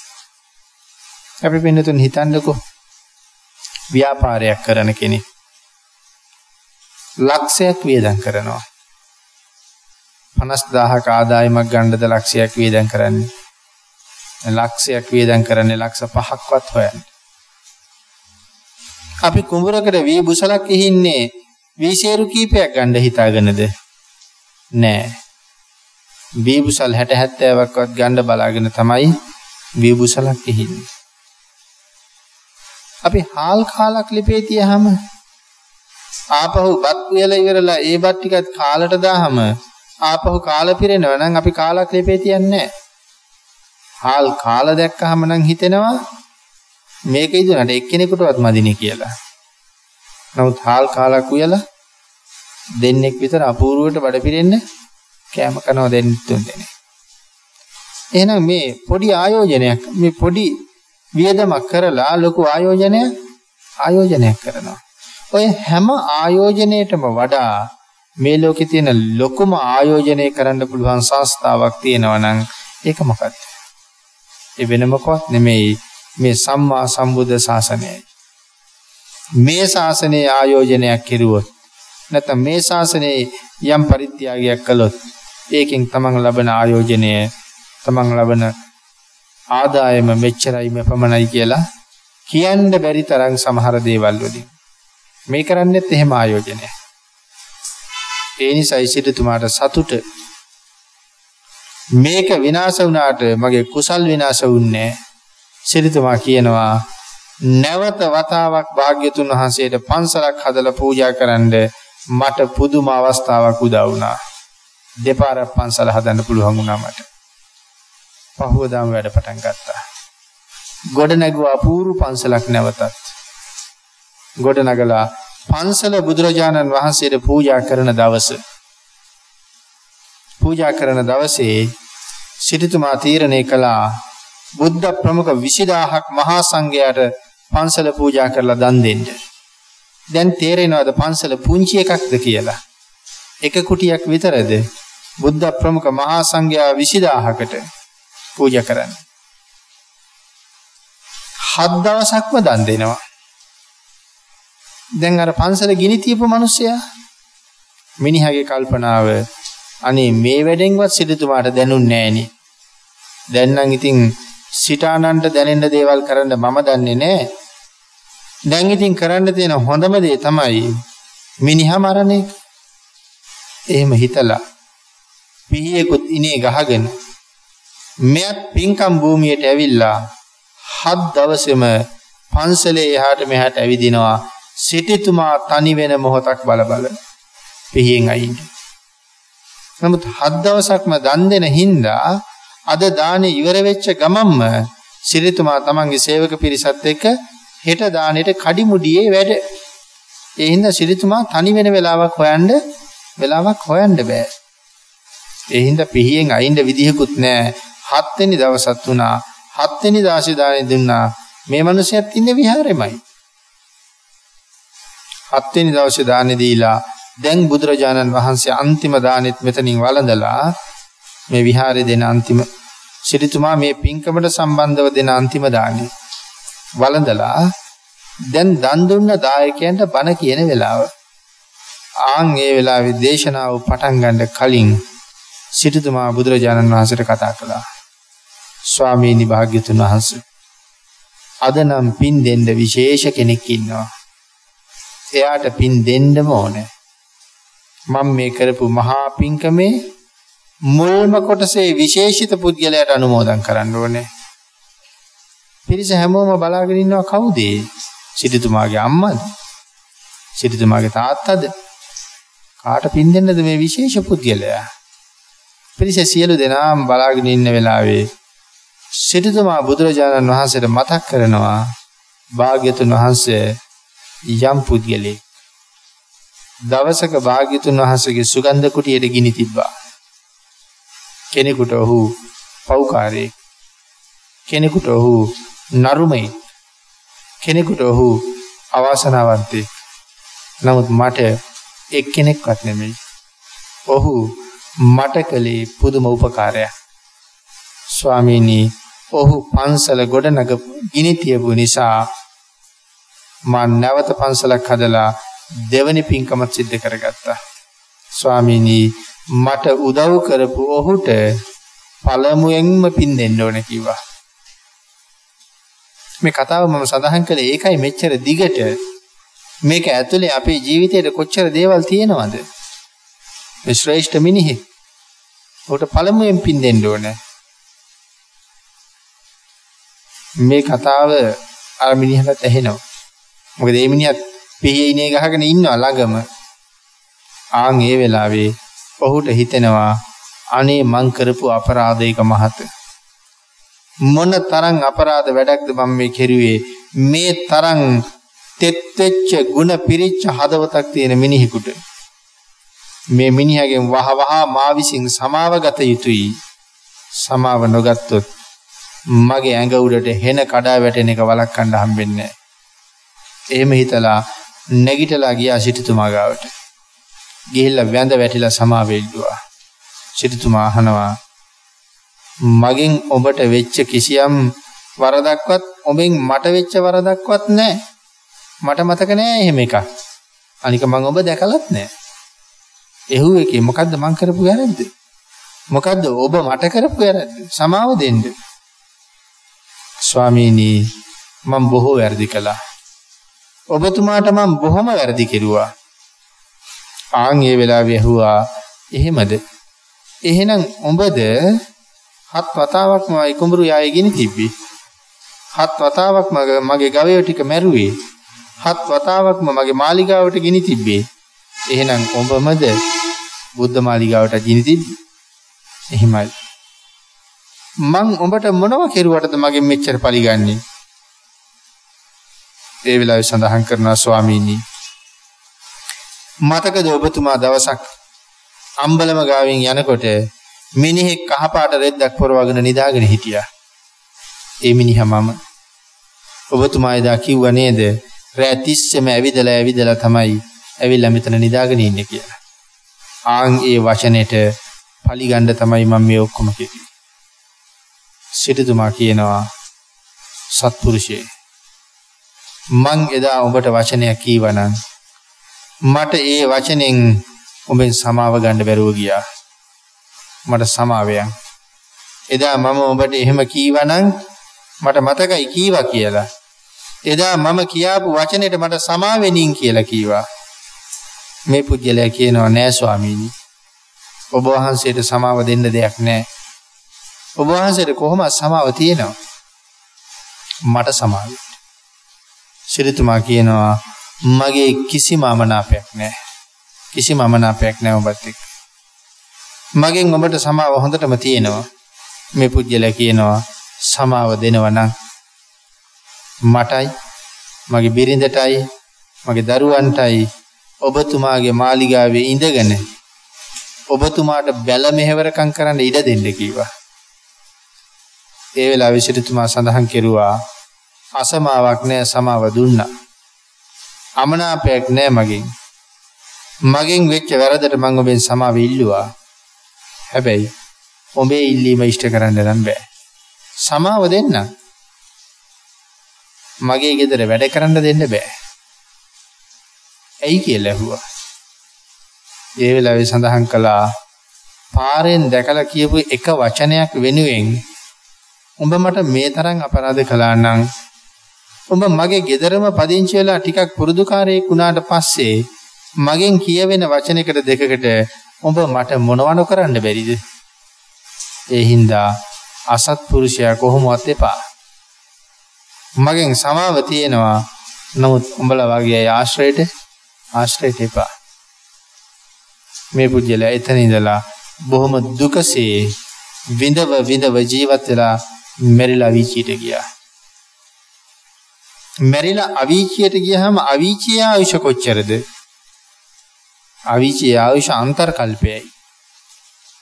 අපි පින්නතුන් හිතන්නකෝ ව්‍යාපාරයක් කරන කෙනෙක් ලක්ෂයක් වියදම් කරනවා 50000ක ආදායමක් ගන්නද ලක්ෂයක් වියදම් කරන්නේ. ලක්ෂයක් වියදම් කරන්නේ ලක්ෂ 5ක්වත් හොයන්න. අපි කුඹරකට වී බුසලක් ඉහින්නේ වීසේරු කීපයක් ගන්න හිතාගෙනද? නෑ. වීබුසල් 60 70ක්වත් ගන්න බලාගෙන තමයි වීබුසලක් ඉහින්නේ. අපි හාල් කාලක් ලිපේ තියහම ආපහු බත් කියලා ඉවරලා ඒ බත් ටිකත් කාලට දාහම ආපහු කාල පිරෙනවා නම් අපි කාලක් ලිපේ තියන්නේ හාල් කාල දැක්කහම නම් හිතෙනවා මේක ඉදුණට එක්කෙනෙකුටවත් මදිනේ කියලා. නමුත් හාල් කාලක් උයලා දෙන්නෙක් විතර අපූර්වවට බඩ පිරෙන්න කෑම කනවා දෙන්න තුන් දෙනෙක්. එහෙනම් මේ පොඩි ආයෝජනයක් මේ පොඩි වියදමක් කරලා ලොකු ආයෝජනයක් ආයෝජනයක් කරනවා. ඔය හැම ආයෝජනයකටම වඩා මේ ලෝකේ තියෙන ලොකුම ආයෝජනය කරන්න පුළුවන් සංස්ථාවක් තියෙනවා නම් ඒක මොකක්ද? ඒ වෙන මොකවත් නෙමෙයි මේ සම්මා සම්බුද්ධ ශාසනයයි. මේ ශාසනයේ ආයෝජනයක් කෙරුවොත් නැත්නම් මේ ශාසනයේ යම් පරිත්‍යාගයක් කළොත් ඒකෙන් තමන් ලබන ආයෝජනය තමන් ලබන ආදායම මෙච්චරයි මෙපමණයි කියලා කියන්න බැරි තරම් සමහර දේවල් වලින් මේ කරන්නේත් එහෙම ආයෝජනයක්. ඒ නිසායි සිටුතුමාට සතුට මේක විනාශ වුණාට මගේ කුසල් විනාශ වුන්නේ සිටුතුමා කියනවා නැවත වතාවක් භාග්‍යතුන් වහන්සේට පන්සලක් හදලා පූජා කරන්න මට පුදුම අවස්ථාවක් උදා වුණා. දෙපාරක් පන්සල හදන්න පුළුවන් වුණා මට. පහුවදාම වැඩ පටන් ගත්තා. ගොඩ නැගුවා අපූර්ව පන්සලක් නැවතත්. ගොඩ නගලා පන්සල බුදුරජාණන් වහන්සේට පූජා කරන දවස පූජා කරන දවසේ සිටුතුමා තීරණය කළා බුද්ධ ප්‍රමුඛ 20000ක් මහා සංඝයාට පන්සල පූජා කරලා දන් දෙන්න. දැන් තේරෙනවද පන්සල පුංචි එකක්ද කියලා? එක කුටියක් විතරද බුද්ධ ප්‍රමුඛ මහා සංඝයා 20000කට පූජා කරන්නේ. හත් දවසක්ම දන් දෙනවා. දැන් අර පන්සල ගිනි තියපු මිනිස්සයා මිනිහාගේ කල්පනාව අනේ මේ වැඩෙන්වත් සිටුතුමාට දැනුන්නේ නෑනේ. දැන් නම් ඉතින් සිතානන්ට දැනෙන්න දේවල් කරන්න මම දන්නේ නෑ. දැන් ඉතින් කරන්න තියෙන හොඳම දේ තමයි මිනිහා මරණ එක. එහෙම හිතලා පිහියෙකුත් ඉනේ ගහගෙන මෙයත් පින්කම් භූමියට ඇවිල්ලා හත් දවසෙම පන්සලේ එහාට මෙහාට ඇවිදිනවා සිටිතුමා තනි වෙන මොහොතක් බල බල පිහියෙන් අයින්. නමුත් හත් දවසක්ම දන් දෙන හින්දා අද දානේ ඉවර වෙච්ච ගමන්ම සිරිතුමා තමන්ගේ සේවක පිරිසත් එක්ක හෙට දානෙට කඩිමුඩියේ වැඩ. ඒ හින්දා සිරිතුමා තනි වෙන වෙලාවක් හොයන්න වෙලාවක් හොයන්න බෑ. ඒ හින්දා පිහියෙන් අයින්ද විදිහකුත් නෑ. හත් වෙනි දවසත් වුණා. හත් වෙනි දාසේ දානේ දුන්නා. මේ මිනිහයත් ඉන්නේ විහාරෙමයි. හත් වෙනි දවසේ දානේ දීලා දැන් බුදුරජාණන් වහන්සේ අන්තිම දානෙත් මෙතනින් වළඳලා මේ විහාරේ දෙන අන්තිම සිරිතුමා මේ පින්කමට සම්බන්ධව දෙන අන්තිම දානේ වළඳලා දැන් දන් දුන්න දායකයන්ට බණ කියන වෙලාව ආන් ඒ වෙලාවේ දේශනාව පටන් ගන්න කලින් සිටුතුමා බුදුරජාණන් වහන්සේට කතා කළා. ස්වාමීනි භාග්‍යතුන් වහන්සේ. අද නම් පින් දෙන්න විශේෂ කෙනෙක් ඉන්නවා. එයාට පින් දෙන්නම ඕනේ. මම මේ කරපු මහා පින්කමේ මුල්ම කොටසේ විශේෂිත පුද්ගලයාට අනුමෝදන් කරන්න ඕනේ. පිරිස හැමෝම බලාගෙන ඉන්නවා කවුද? සිටුතුමාගේ අම්මද? සිටුතුමාගේ තාත්තද? කාට පින් දෙන්නද මේ විශේෂ පුද්ගලයා? පිරිස සියලු දෙනාම බලාගෙන ඉන්න වෙලාවේ සිටුතුමා බුදුරජාණන් වහන්සේට මතක් කරනවා භාග්‍යතුන් වහන්සේ යම් පුද්ගලෙක් දවසක භාග්‍යතුන් වහන්සේගේ සුගන්ධ කුටියට ගිනි තිබ්බා. කෙනෙකුට ඔහු පෞකාරයෙක් කෙනෙකුට ඔහු නරුමෙක් කෙනෙකුට ඔහු අවාසනාවන්තයෙක්. නමුත් මට එක්කෙනෙක්වත් නෙමෙයි. ඔහු මට කළේ පුදුම උපකාරයක්. ස්වාමීනි ඔහු පන්සල ගොඩනග ගිනි තියපු නිසා මා නැවත පන්සලක් හදලා දෙවනි පින්කමත් සිද්ධ කරගත්තා ස්වාමීනි මට උදව් කරපු ඔහුට පළමුවෙන්ම පින් දෙන්න ඕන කිව්වා. මේ කතාව මම සඳහන් කළේ ඒකයි මෙච්චර දිගට මේක ඇතුලේ අපේ ජීවිතේට කොච්චර දේවල් තියෙනවද? මේ ශ්‍රේෂ්ඨ මිනිහෙක්. උට පළමුවෙන් පින් දෙන්න ඕන. මේ කතාව අර මිනිහට ඇහෙනවා. මොකද මේ මිනිහත් පිහිනේ ගහගෙන ඉන්නවා ළඟම. ආන් ඒ වෙලාවේ ඔහුට හිතෙනවා අනේ මං කරපු අපරාධයක මහත. මොන තරම් අපරාධ වැඩක්ද මම මේ කෙරුවේ? මේ තරම් තෙත් වෙච්ච ಗುಣ පිරිච්ච හදවතක් තියෙන මිනිහෙකුට. මේ මිනිහගෙන් වහවහ මා විසින් සමාව ගත යුතුයි. සමාව නොගත්තොත් මගේ ඇඟ උඩට හෙන කඩා වැටෙන එක වළක්වන්න හම්බෙන්නේ නැහැ. එහෙම හිතලා නැගිටලා ගියා සිටුතුමා ගාවට ගිහිල්ලා වැඳ වැටිලා සමාව ඉල්ලුවා සිටුතුමා අහනවා මගෙන් ඔබට වෙච්ච කිසියම් වරදක්වත් ඔබෙන් මට වෙච්ච වරදක්වත් නැහැ. මට මතක නෑ එහෙම එකක්. අනික මම ඔබ දැකලත් නෑ. එහුව එකේ මොකද්ද මං කරපු වැරද්ද? මොකද්ද ඔබ මට කරපු වැරද්ද? සමාව දෙන්න. ස්වාමීනි මම බොහෝ වැරදි කළා. ඔබතුමාට මම බොහොම වැරදි කෙරුවා. ආන් ඒ වෙලාවේ ඇහුවා එහෙමද? එහෙනම් උඹද හත් වතාවක් මම කුඹුරු යායේ ගිනි තිබ්බේ. හත් වතාවක් මගේ ගවයෝ ටික මැරුවේ. හත් වතාවක්ම මගේ මාලිගාවට ගිනි තිබ්බේ. එහෙනම් උඹමද බුද්ධ මාලිගාවට ගිනි තිබ්බේ? එහෙමයි. මං උඹට මොනව කෙරුවටද මගෙන් මෙච්චර පරිගන්නේ? ඒ වෙලාවේ සඳහන් කරනවා ස්වාමීනි මතකද ඔබතුමා දවසක් අම්බලම ගාවින් යනකොට මිනිහෙක් කහපාට රෙද්දක් පොරවගෙන නිදාගෙන හිටියා. ඒ මිනිහා මම. ඔබතුමා එදා කිව්වා නේද? රෑ තිස්සෙම ඇවිදලා ඇවිදලා තමයි ඇවිල්ලා මෙතන නිදාගෙන ඉන්නේ කියලා. ආන් ඒ වචනෙට පලිගන්න තමයි මම මේ ඔක්කොම කිව්වේ. සිටුතුමා කියනවා සත්පුරුෂයේ මං එදා ඔබට වචනයක් කීවනම් මට ඒ වචනෙන් උඹෙන් සමාව ගන්න බැරුව ගියා. මට සමාවයන්. එදා මම ඔබට එහෙම කීවනම් මට මතකයි කීවා කියලා. එදා මම කියාපු වචනෙට මට සමාවෙනින් කියලා කීවා. මේ පුජ්‍යලයා කියනවා නෑ ස්වාමීනි. ඔබ වහන්සේට සමාව දෙන්න දෙයක් නෑ. ඔබ වහන්සේට කොහොමද සමාව තියෙනවා? මට සමාවෙන්න. සිරිතුමා කියනවා මගේ කිසිම අමනාපයක් නෑ. කිසිම අමනාපයක් නැහැ ඔබත් එක්ක. මගෙන් ඔබට සමාව හොඳටම තියෙනවා. මේ පුජ්‍යලා කියනවා සමාව දෙනවා නම් මටයි මගේ බිරිඳටයි මගේ දරුවන්ටයි ඔබතුමාගේ මාලිගාවේ ඉඳගෙන ඔබතුමාට බැල මෙහෙවරකම් කරන්න ඉඩ දෙන්න කිව්වා. ඒ වෙලාවේ සිටුතුමා සඳහන් කෙරුවා අසමාවක් නෑ සමාව දුන්නා. අමනාපයක් නෑ මගෙන්. මගෙන් වෙච්ච වැරදට මම ඔබෙන් සමාව ඉල්ලුවා. හැබැයි ඔබේ ඉල්ලීම ඉෂ්ට කරන්න නම් බෑ. සමාව දෙන්න. මගේ ගෙදර වැඩ කරන්න දෙන්න බෑ. ඇයි කියලා ඇහුවා. ඒ වෙලාවේ සඳහන් කළා පාරෙන් දැකලා කියපු එක වචනයක් වෙනුවෙන් උඹ මට මේ තරම් අපරාධ කළා නම් උඹ මගේ ගෙදරම පදිංචි වෙලා ටිකක් පුරුදුකාරයෙක් වුණාට පස්සේ මගෙන් කියවෙන වචනයකට දෙකකට ඔබ මට මොනවන කරන්න බැරිද? ඒ හින්දා අසත්පුරුෂයා කොහොමවත් එපා. මගෙන් සමාව තියෙනවා. නමුත් උඹලා වගේ ආශ්‍රයයට ආශ්‍රයයට එපා. මේ පුජ්‍යලයා එතන ඉඳලා බොහොම දුකසේ විඳව විඳව ජීවත් වෙලා මෙරිලා අවීචියට ගියා. මෙරිලා අවීචියට ගියහම අවීචිය ආයුෂ කොච්චරද? අවීචිය ආයුෂ අන්තර්කල්පයයි.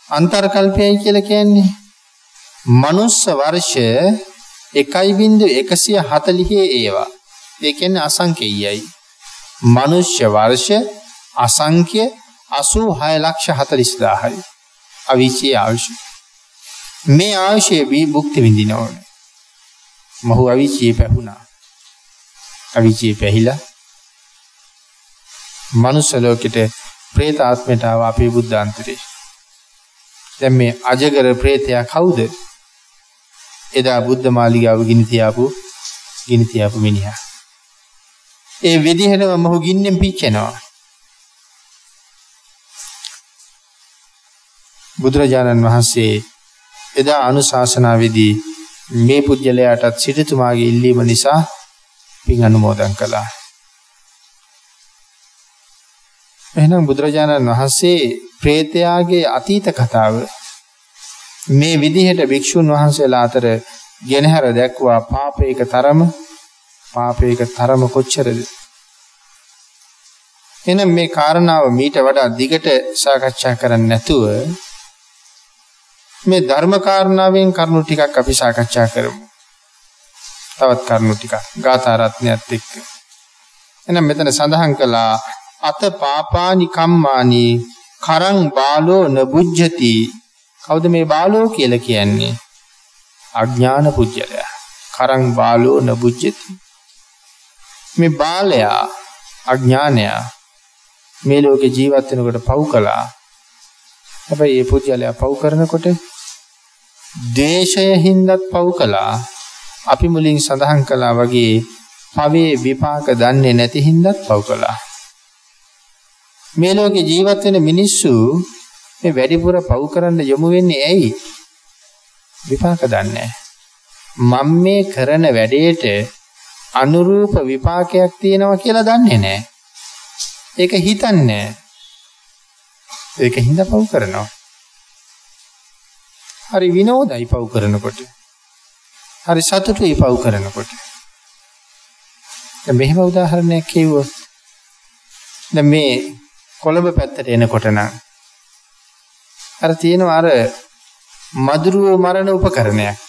අන්තර්කල්පයයි කියලා කියන්නේ මනුස්ස වර්ෂ 1.140 ඒවා. ඒ කියන්නේ අසංකේයයි. මනුෂ්‍ය වර්ෂ අසංඛ්‍ය 86 ලක්ෂ 40000යි. අවීචිය ආයුෂ. මේ ආයුෂයේ වී භුක්ති විඳින ඕනේ. මහු අවීචියේ පැහුණා. අවීචිය පැහිලා මනුස්ස ලෝකෙට പ്രേත ආත්මයට ආව අපේ බුද්ධාන්තරේ. දැන් මේ අජගර പ്രേතයා කවුද? එදා බුද්ධ මාලිගාව ගිනි තියාපු ගිනි තියාපු මිනිහා. ඒ විදිහටම ඔහු ගින්නෙන් පිච්චෙනවා. බුදුරජාණන් වහන්සේ එදා අනුශාසනාවේදී මේ පුජ්‍යලයාටත් සිටුතුමාගේ ඉල්ලීම නිසා පින් අනුමෝදන් කළා. එහෙනම් බුදුරජාණන් වහන්සේ ප්‍රේතයාගේ අතීත කතාව මේ විදිහට භික්ෂුන් වහන්සේලා අතර ගෙනහැර දැක්වා පාපයක තරම පාපයක තරම කොච්චරද එහෙනම් මේ කාරණාව මීට වඩා දිගට සාකච්ඡා කරන්න නැතුව මේ ධර්ම කාරණාවෙන් කරුණු ටිකක් අපි සාකච්ඡා කරමු. තවත් කරුණු ටිකක් ගාථා රත්නයත් එක්ක. එහෙනම් මෙතන සඳහන් කළා අත පාපානි කම්මානි කරං බාලෝ නබුජ්ජති. කවුද මේ බාලෝ කියලා කියන්නේ? අඥාන පුජ්‍යලයා. කරං බාලෝ නබුජ්ජති. මේ බාලයා අඥානයා මේ ලෝකේ ජීවත් වෙනකොට පව් කළා. හැබැයි ඒ පුජ්‍යලයා පව් කරනකොට ද්වේෂය හින්දත් පව් කළා. අපි මුලින් සඳහන් කළා වගේ පවේ විපාක දන්නේ නැති හින්දත් පව් කළා. මේ ලෝකේ ජීවත් වෙන මිනිස්සු මේ වැඩිපුර පව් කරන්න යොමු වෙන්නේ ඇයි? විපාක දන්නේ මම මේ කරන වැඩේට අනුරූප විපාකයක් තියෙනවා කියලා දන්නේ නැහැ. ඒක හිතන්නේ ඒක හින්දා පව් කරනවා. හරි විනෝදයි පව් කරනකොට. හරි සතුටුයි පව් කරනකොට. දැන් මෙහෙම උදාහරණයක් කිව්වොත් දැන් මේ කොළඹ පැත්තට එනකොට නම් අර තියෙනවා අර මදුරුව මරණ උපකරණයක්.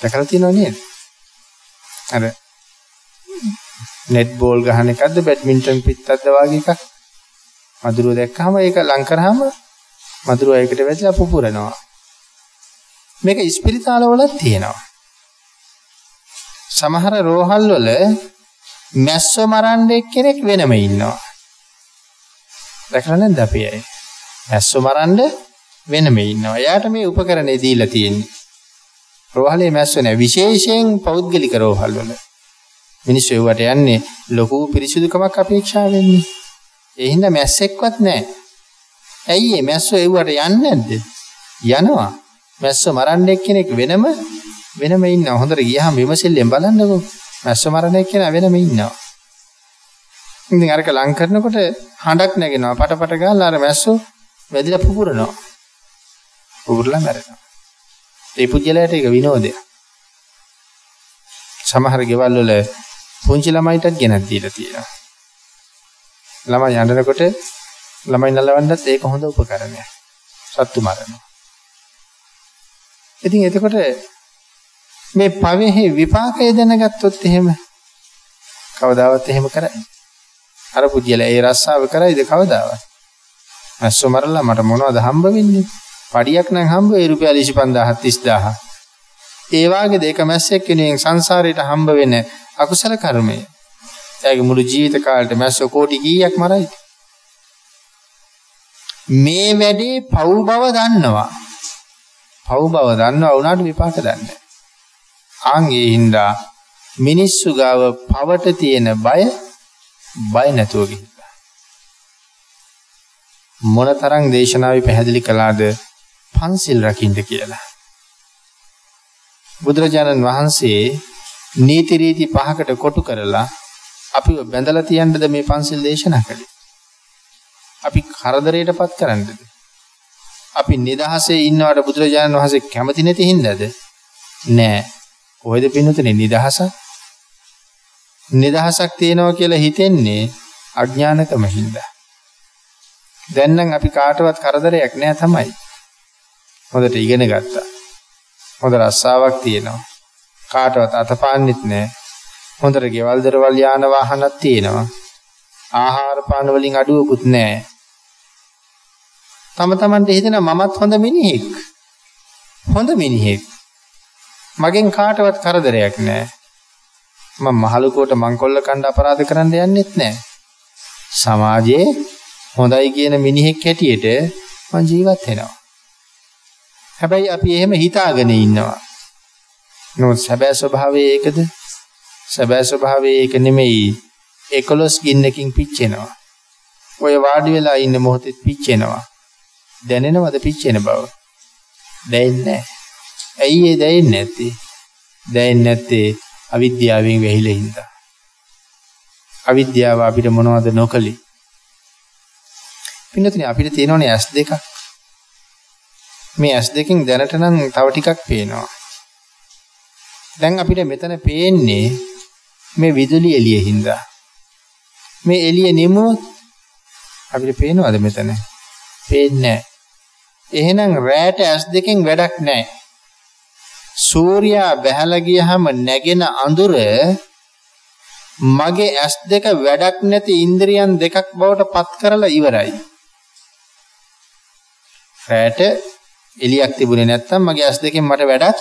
දැකලා තියෙනව නේද? අර නෙට් බෝල් ගහන එකක්ද බැඩ්මින්ටන් පිත්තක්ද වගේ එකක්. මදුරුව දැක්කම ඒක ලං කරාම මදුරුව ඒකට වැදිලා පුපුරනවා. මේක ඉස්පිරිතාල වලත් තියෙනවා. සමහර රෝහල් වල මැස්සෝ මරන්න එක්කෙනෙක් වෙනම ඉන්නවා. දැකලා නැද්ද අපි අය? මැස්සෝ මරන්න වෙනම ඉන්නවා. එයාට මේ උපකරණේ දීලා තියෙන්නේ. රෝහලේ මැස්සෝ නෑ විශේෂයෙන් පෞද්ගලික රෝහල් වල. මිනිස්සු ඒවට යන්නේ ලොකු පිරිසිදුකමක් අපේක්ෂා වෙන්නේ. ඒ හින්දා මැස්සෙක්වත් නෑ. ඇයි මේ මැස්සෝ ඒවට යන්නේ නැද්ද? යනවා. මැස්සෝ මරන්න එක්කෙනෙක් වෙනම වෙනම ඉන්නවා. හොඳට ගියහම විමසිල්ලෙන් බලන්නකෝ. මැස්සෝ මරණ එක්කෙනා වෙනම ඉන්නවා. ඉතින් අරක ලං කරනකොට හඬක් නැගෙනවා. පට පට ගාලා අර මැස්සෝ වැදිලා පුපුරනවා. පුපුරලා මැරෙනවා. ඒ පුජ්‍යලයට ඒක විනෝදයක්. සමහර ගෙවල් වල පුංචි ළමයිටත් ගෙනත් දීලා තියෙනවා. ළමයි යඬනකොට ළමයි නලවන්නත් ඒක හොඳ උපකරණයක්. සත්තු මරනවා. ඉතින් එතකොට මේ පවෙහි විපාකය දැනගත්තොත් එහෙම කවදාවත් එහෙම කරන්නේ. අර පුජ්‍යල ඒ රස්සාව කරයිද කවදාවත්? අස්සෝ මරලා මට මොනවද හම්බ වෙන්නේ? පඩියක් නම් හම්බ වෙයි රුපියල් 25000 30000. ඒ වාගේ දෙක මැස්සෙක් කෙනෙක් සංසාරයට හම්බ වෙන අකුසල කර්මය. එයාගේ මුළු ජීවිත කාලෙට මැස්සෝ කෝටි කීයක් මරයිද? මේ වැඩේ පව් බව දන්නවා. පව් බව දන්නවා වුණාට විපාක දන්නේ ආන් ඒ හින්දා මිනිස්සු ගාව පවට තියෙන බය බය නැතුව ගිහිල්ලා මොනතරම් දේශනාවේ පැහැදිලි කළාද පන්සිල් රකින්න කියලා බුදුරජාණන් වහන්සේ නීති රීති පහකට කොටු කරලා අපිව බැඳලා තියන්නද මේ පන්සිල් දේශනා කළේ? අපි කරදරයටපත් කරන්නද? අපි නිදහසේ ඉන්නවට බුදුරජාණන් වහන්සේ කැමති නැති හින්දාද? නෑ. කොහෙද පින්නතුනේ නිදහසක්? නිදහසක් තියෙනවා කියලා හිතෙන්නේ අඥානකම හින්දා. දැන් නම් අපි කාටවත් කරදරයක් නෑ තමයි. හොඳට ඉගෙන ගත්තා. හොඳ රස්සාවක් තියෙනවා. කාටවත් අතපාන්නෙත් නෑ. හොඳට ගෙවල් දරවල් යාන වාහනක් තියෙනවා. ආහාර පාන වලින් අඩුවකුත් නෑ. තම තමන්ට හිතෙන මමත් හොඳ මිනිහෙක්. හොඳ මිනිහෙක්. මගෙන් කාටවත් කරදරයක් නෑ. මම මහලුකෝට මංකොල්ල කණ්ඩ අපරාධ කරන්න යන්නෙත් නෑ. සමාජයේ හොඳයි කියන මිනිහෙක් හැටියට මං ජීවත් වෙනවා. හැබැයි අපි එහෙම හිතාගෙන ඉන්නවා. නෝ සැබෑ ස්වභාවය ඒකද? සැබෑ ස්වභාවය ඒක නෙමෙයි. 11 ගින්නකින් පිච්චෙනවා. ඔය වාඩි වෙලා ඉන්න මොහොතේ පිච්චෙනවා. දැනෙනවද පිච්චෙන බව? දැනෙන්නේ නැහැ. ඇයි ඒ දැනෙන්නේ නැත්තේ? දැනෙන්නේ නැත්තේ අවිද්‍යාවෙන් වැහිලා හින්දා. අවිද්‍යාව අපිට මොනවද නොකලේ? පින්නතුනේ අපිට තියෙනවනේ S දෙකක්. මේ S දෙකෙන් දැනට නම් තව ටිකක් පේනවා. දැන් අපිට මෙතන පේන්නේ මේ විදුලි එළිය හින්දා. මේ එළිය නිමුවොත් අපිට පේනවද මෙතන? පේන්නේ නැහැ. එහෙනම් රැට ඇස් දෙකෙන් වැඩක් නැහැ. සූර්යා බැහැලා ගියහම නැගෙන අඳුර මගේ ඇස් දෙක වැඩක් නැති ඉන්ද්‍රියන් දෙකක් බවට පත් කරලා ඉවරයි. රැට එලියක් තිබුණේ නැත්තම් මගේ ඇස් දෙකෙන් මට වැඩක්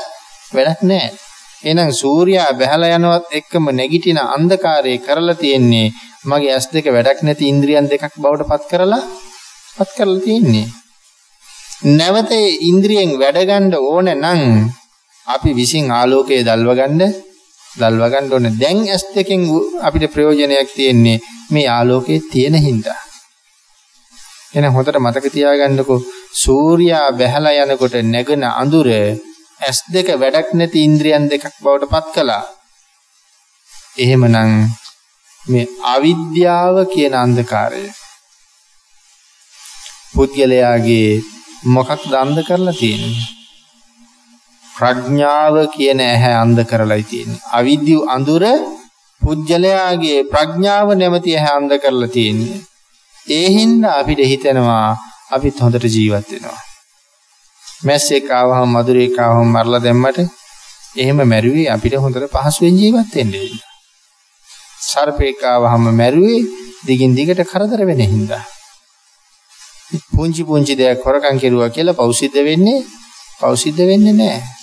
වැඩක් නැහැ. එහෙනම් සූර්යා බැහැලා යනවත් එක්කම නැගිටින අන්ධකාරය කරලා තියෙන්නේ මගේ ඇස් දෙක වැඩක් නැති ඉන්ද්‍රියන් දෙකක් බවට පත් කරලා පත් කරලා තියෙන්නේ. නැවත ඉන්ද්‍රියෙන් වැඩ ගන්න ඕන නම් අපි විසින් ආලෝකයේ දල්ව ගන්න දල්ව ගන්න ඕනේ. දැන් ඇස් දෙකෙන් අපිට ප්‍රයෝජනයක් තියෙන්නේ මේ ආලෝකයේ තියෙන හින්දා. එහෙනම් හොඳට මතක තියාගන්නකෝ සූර්යා බැහැලා යනකොට නැගන අඳුර ඇස් දෙක වැඩක් නැති ඉන්ද්‍රියන් දෙකක් බවට පත් කළා. එහෙමනම් මේ අවිද්‍යාව කියන අන්ධකාරය පුද්ගලයාගේ මොකක්ද අන්ධ කරලා තියෙන්නේ? ප්‍රඥාව කියන ඇහැ අන්ධ කරලායි තියෙන්නේ. අවිද්‍ය අඳුර පුජ්‍යලයාගේ ප්‍රඥාව නැමැති ඇහැ අන්ධ කරලා තියෙන්නේ. ඒ හින්දා අපිට හිතෙනවා අපිත් හොඳට ජීවත් වෙනවා. මැස්සෙක් ආවහම මధుරෙක් ආවහම මරලා දැම්මට එහෙම මැරුවේ අපිට හොඳට පහසුවෙන් ජීවත් වෙන්න සර්පෙක් ආවහම මැරුවේ දිගින් දිගට කරදර වෙන හින්දා. පුංචි පුංචි දෙයක් හොරකම් කෙරුවා කියලා පෞසිද්ධ වෙන්නේ පෞසිද්ධ වෙන්නේ නැහැ.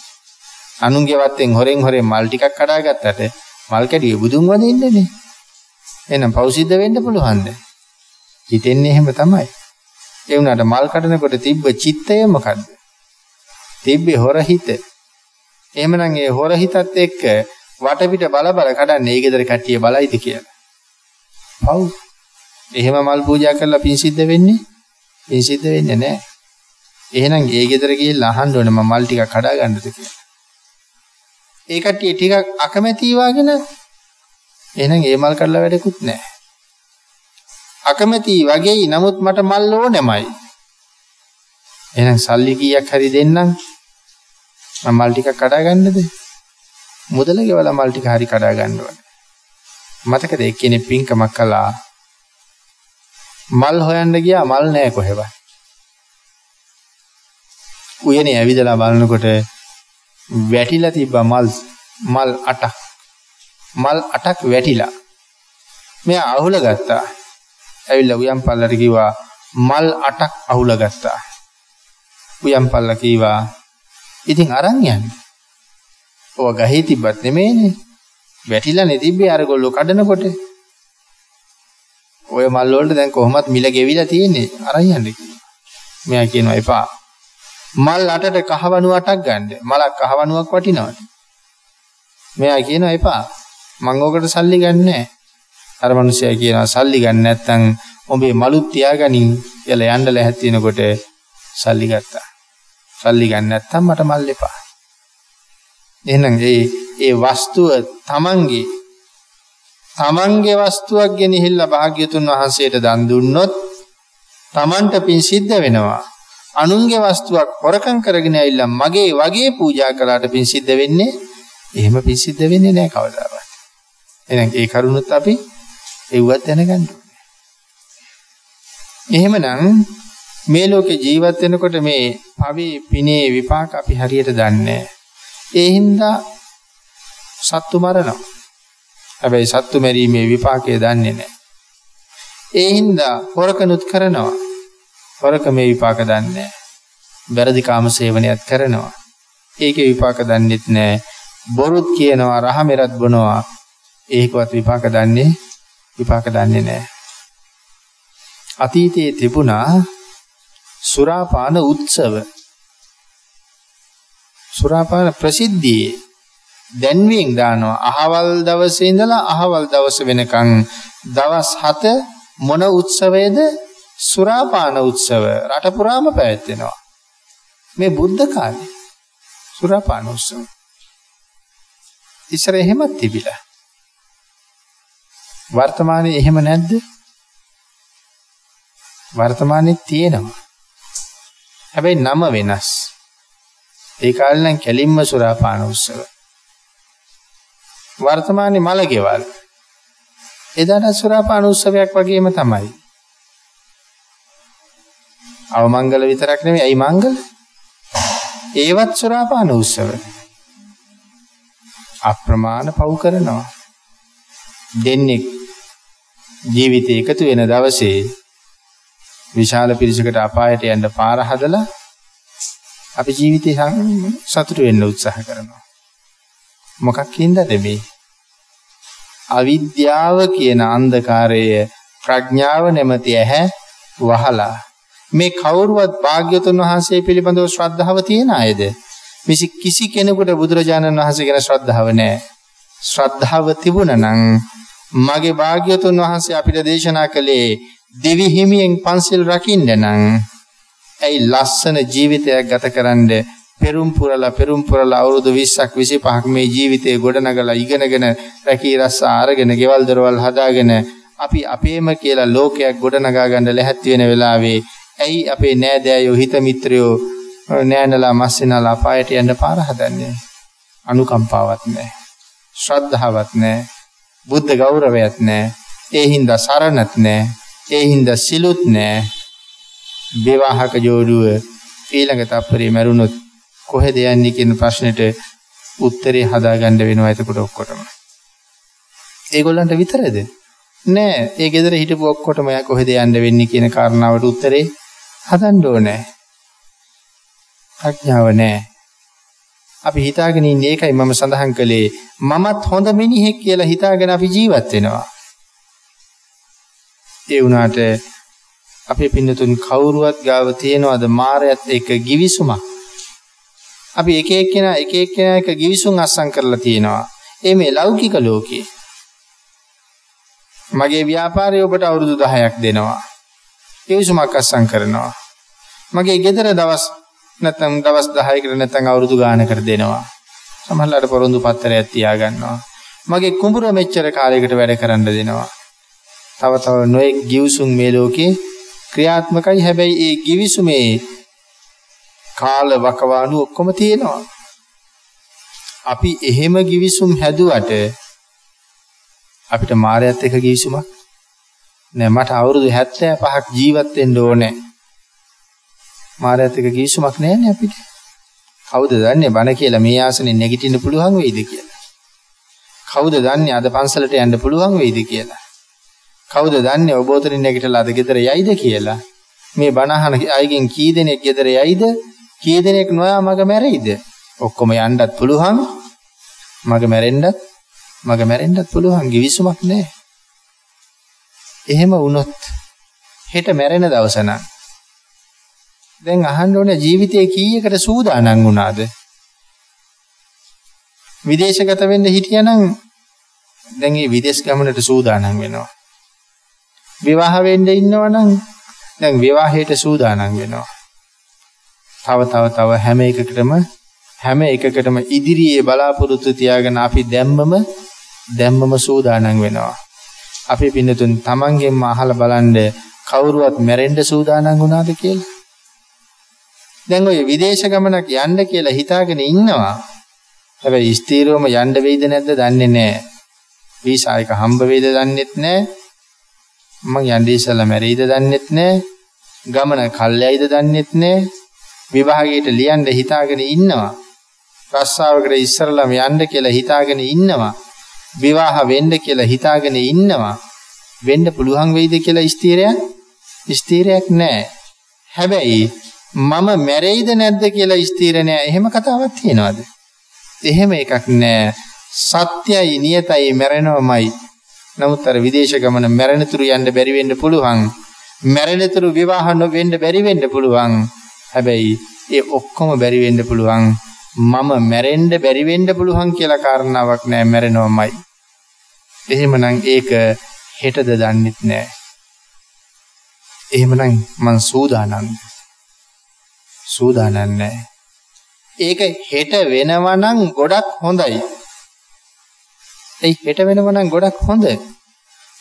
අනුන්ගේ වත්තෙන් හොරෙන් හොරෙන් මල් ටිකක් කඩාගත්තට මල් කැඩියේ බුදුන් වදින්නේනේ. එහෙනම් පෞසිද්ධ වෙන්න පුළුවන්ද? හිතෙන්නේ එහෙම තමයි. ඒ වුණාට මල් කඩනකොට තිබ්බ චිත්තය මොකද්ද? තිබ්බේ හොරහිත. එහෙමනම් ඒ හොරහිතත් එක්ක වටපිට බල බල කඩන්නේ ඒ ගෙදර කට්ටිය බලයිද කියලා. පව්. එහෙම මල් පූජා කරලා පින් සිද්ධ වෙන්නේ ඒ සිද්ධ වෙන්නේ නැහැ. එහෙනම් ඒ ගෙදර ගිහිල්ලා අහන්න ඕනේ මම මල් ටිකක් කඩා ගන්නද කියලා. ඒ කට්ටිය ටිකක් අකමැති වාගෙන එහෙනම් ඒ මල් කඩලා වැඩකුත් නැහැ. අකමැති වගේයි නමුත් මට මල් ඕනෙමයි. එහෙනම් සල්ලි කීයක් හරි දෙන්නම්. මම මල් ටිකක් කඩා ගන්නද? මුදල ගෙවලා මල් ටික හරි කඩා ගන්න ඕනේ. මතකද එක්කෙනෙක් පින්කමක් කළා මල් හොයන්න ගියා මල් නෑ කොහෙවත්. උයනේ ඇවිදලා බලනකොට වැටිලා තිබ්බා මල් මල් 8ක්. මල් 8ක් වැටිලා. මෙයා අහුල ගත්තා. ඇවිල්ලා උයන් පල්ලට කිව්වා මල් 8ක් අහුල ගත්තා. උයන් පල්ල කිව්වා ඉතින් අරන් යන්න. ඔය ගහේ තිබ්බත් නෙමෙයිනේ. වැටිලානේ තිබ්බේ අරගොල්ලෝ කඩනකොට. ඔය මල් වලට දැන් කොහොමත් මිල ගෙවිලා තියෙන්නේ අරන් යන්න කියලා. මෙයා කියනවා එපා. මල් අටට කහවණු අටක් ගන්න. මලක් කහවණුවක් වටිනවද? මෙයා කියනවා එපා. මං ඕකට සල්ලි ගන්නෑ. අර මිනිසයා කියනවා සල්ලි ගන්න නැත්නම් ඔබේ මලුත් තියාගනින් කියලා යන්න ලැහැත් වෙනකොට සල්ලි ගත්තා. සල්ලි ගන්න නැත්නම් මට මල් එපා. එහෙනම් ඒ ඒ වස්තුව තමන්ගේ තමන්ගේ වස්තුවක් ගෙනහිල්ලා භාග්‍යතුන් වහන්සේට දන් දුන්නොත් තමන්ට පින් සිද්ධ වෙනවා. අනුන්ගේ වස්තුවක් හොරකම් කරගෙන ඇවිල්ලා මගේ වගේ පූජා කළාට පින් සිද්ධ වෙන්නේ එහෙම පින් සිද්ධ වෙන්නේ නැහැ කවදාවත්. එහෙනම් ඒ කරුණුත් අපි එව්වත් දැනගන්න ඕනේ. එහෙමනම් මේ ලෝකේ ජීවත් වෙනකොට මේ පවේ පිනේ විපාක අපි හරියට දන්නේ ඒ හින්දා සත්තු මරනවා. හැබැයි සත්තු මැරීමේ විපාකය දන්නේ නැහැ. ඒ හින්දා හොරකනුත් කරනවා. හොරකමේ විපාක දන්නේ නැහැ. වැරදි කාම සේවනයත් කරනවා. ඒකේ විපාක දන්නෙත් නැහැ. බොරුත් කියනවා, රහ මෙරත් බොනවා. ඒකවත් විපාක දන්නේ විපාක දන්නේ නැහැ. අතීතයේ තිබුණා සුරාපාන උත්සව සුරාපාන ප්‍රසිද්ධියේ දැන්වීම් දානවා අහවල් දවසේ ඉඳලා අහවල් දවස වෙනකන් දවස් 7 මොන උත්සවයේද සුරාපාන උත්සව රට පුරාම පැවැත්වෙනවා මේ බුද්ධ කාලේ සුරාපාන උත්සව ඉස්සර එහෙමත් තිබිලා වර්තමානයේ එහෙම නැද්ද වර්තමානයේ තියෙනවා හැබැයි නම වෙනස්. ඒ කාලේ නම් කැලින්ම සුරාපාන උත්සව. වර්තමානයේ මලකේවල්. එදාට සුරාපාන උත්සවයක් වගේම තමයි. අවමංගල විතරක් නෙමෙයි අයි මංගල. ඒවත් සුරාපාන උත්සව. අප්‍රමාණ පව් කරනවා. දෙන්නේ ජීවිතේ එකතු වෙන දවසේ විශාල පිරිසකට අපායට යන්න පාර හදලා අපි ජීවිතේ සතුට වෙන්න උත්සාහ කරනවා. මොකක් හින්දාද මේ? අවිද්‍යාව කියන අන්ධකාරය ප්‍රඥාව නැමැති ඇහැ වහලා මේ කවුරුවත් භාග්‍යතුන් වහන්සේ පිළිබඳව ශ්‍රද්ධාව තියෙන අයද? මිසි කිසි කෙනෙකුට බුදුරජාණන් වහන්සේ ගැන ශ්‍රද්ධාව නැහැ. ශ්‍රද්ධාව තිබුණා නම් මගේ භාග්‍යතුන් වහන්සේ අපිට දේශනා කළේ දෙවි හිමියෙන් පන්සිල් රකින්න නම් ඇයි ලස්සන ජීවිතයක් ගතකරනද පෙරුම් පුරලා පෙරුම් පුරලා අවුරුදු 20ක් 25ක් මේ ජීවිතේ ගොඩනගලා ඉගෙනගෙන රැකී රස්සා අරගෙන ගෙවල් දොරවල් හදාගෙන අපි අපේම කියලා ලෝකයක් ගොඩනගා ගන්න ලැහැත්ති වෙන වෙලාවේ ඇයි අපේ නෑදෑයෝ හිත මිත්‍රයෝ නෑනලා මස්සෙනලා අපායට යන්න පාර හදන්නේ අනුකම්පාවක් නැහැ ශ්‍රද්ධාවක් නැහැ බුද්ධ ගෞරවයක් නැහැ ඒ හින්දා සරණත් නැහැ ඒ හින්දා සිලුත් නෑ. විවාහක ජෝඩුව ඊළඟ තප්පරේ මැරුණොත් කොහෙද යන්නේ කියන ප්‍රශ්නෙට උත්තරේ හදාගන්න වෙනවා එතකොට ඔක්කොටම. ඒගොල්ලන්ට විතරද? නෑ. ඒ ගෙදර හිටපු ඔක්කොටම යා කොහෙද යන්න වෙන්නේ කියන කාරණාවට උත්තරේ හදන්න ඕනේ. ප්‍රඥාව නෑ. අපි හිතාගෙන ඉන්නේ ඒකයි මම සඳහන් කළේ මමත් හොඳ මිනිහෙක් කියලා හිතාගෙන අපි ජීවත් වෙනවා. ඒ වුණාට අපේ පින්නතුන් කවුරුවත් ගාව තියනවාද මායයත් එක givisුමක්. අපි එක එක්කෙනා එක එක්කෙනා එක givisුම් අස්සම් කරලා තියෙනවා. ඒ මේ ලෞකික ලෝකේ. මගේ ව්‍යාපාරය ඔබට අවුරුදු 10ක් දෙනවා. givisුමක් අස්සම් කරනවා. මගේ ගෙදර දවස් නැත්නම් දවස් 10කට නැත්නම් අවුරුදු ගානකට දෙනවා. සමහරවිට පොරොන්දු පත්‍රයක් තියාගන්නවා. මගේ කුඹුර මෙච්චර කාලයකට වැඩ කරන්න දෙනවා. තව තව නොයෙක් givisum මේ ලෝකේ ක්‍රියාත්මකයි හැබැයි ඒ givisumේ කාල වකවානු ඔක්කොම තියෙනවා. අපි එහෙම givisum හැදුවට අපිට මායයත් එක givisumක් නෑ මට අවුරුදු 75ක් ජීවත් වෙන්න ඕනේ. මායයත් එක givisumක් නෑනේ අපිට. කවුද දන්නේ බණ කියලා මේ ආසනේ නැගිටින්න පුළුවන් වෙයිද කියලා? කවුද දන්නේ අද පන්සලට යන්න පුළුවන් වෙයිද කියලා? කවුද දන්නේ ඔබ උතරින් නැගිටලා අද ගෙදර යයිද කියලා? මේ බණහන අයගෙන් කී දෙනෙක් ගෙදර යයිද? කී දෙනෙක් නොයා මග මැරෙයිද? ඔක්කොම යන්නත් පුළුවන්. මග මැරෙන්නත් මග මැරෙන්නත් පුළුවන්. කිවිසුමක් නැහැ. එහෙම වුණොත් හෙට මැරෙන දවස නම් දැන් අහන්න ඕනේ ජීවිතේ කීයකට සූදානම් වුණාද? විදේශගත වෙන්න හිටියනම් දැන් මේ විදේශ ගමනට සූදානම් වෙනවා. විවාහ වෙන්න ඉන්නවනම් දැන් විවාහයට සූදානම් වෙනවා. තව තව තව හැම එකකටම හැම එකකටම ඉදිරියේ බලාපොරොත්තු තියාගෙන අපි දැම්මම දැම්මම සූදානම් වෙනවා. අපි පින්නතුන් තමන්ගෙන්ම අහලා බලන්න කවුරුවත් මැරෙන්න සූදානම් වුණාද කියලා. දැන් ඔය විදේශ ගමනක් යන්න කියලා හිතාගෙන ඉන්නවා. හැබැයි ස්ථීරවම යන්න වෙයිද නැද්ද දන්නේ නැහැ. වීසා එක හම්බ වෙයිද දන්නෙත් නැහැ. මං යන්නේ ඉස්සලා මැරෙයිද දන්නෙත් නැහැ. ගමන කල්යයිද දන්නෙත් නැහැ. විභාගයට ලියන්න හිතාගෙන ඉන්නවා. රස්සාවකට ඉස්සරලම යන්න කියලා හිතාගෙන ඉන්නවා. විවාහ වෙන්න කියලා හිතාගෙන ඉන්නවා. වෙන්න පුළුවන් වෙයිද කියලා ස්ථීරයක් ස්ථීරයක් නැහැ. හැබැයි මම මැරෙයිද නැද්ද කියලා ස්ථීර නැහැ. එහෙම කතාවක් තියනවාද? එහෙම එකක් නැහැ. සත්‍යයි නියතයි මැරෙනවමයි. නමුත් අර විදේශ ගමන මැරෙනතුරු යන්න බැරි වෙන්න පුළුවන්. මැරෙනතුරු විවාහ නොවෙන්න බැරි වෙන්න පුළුවන්. හැබැයි ඒ ඔක්කොම බැරි වෙන්න පුළුවන්. මම මැරෙන්න බැරි වෙන්න පුළුවන් කියලා කාරණාවක් නෑ මැරෙනවමයි. එහෙමනම් ඒක හෙටද දන්නෙත් නෑ. එහෙමනම් මං සූදානම්ද? සූදානම් නෑ. ඒක හෙට වෙනවා නම් ගොඩක් හොඳයි. ඒ හෙට වෙනවා නම් ගොඩක් හොඳ.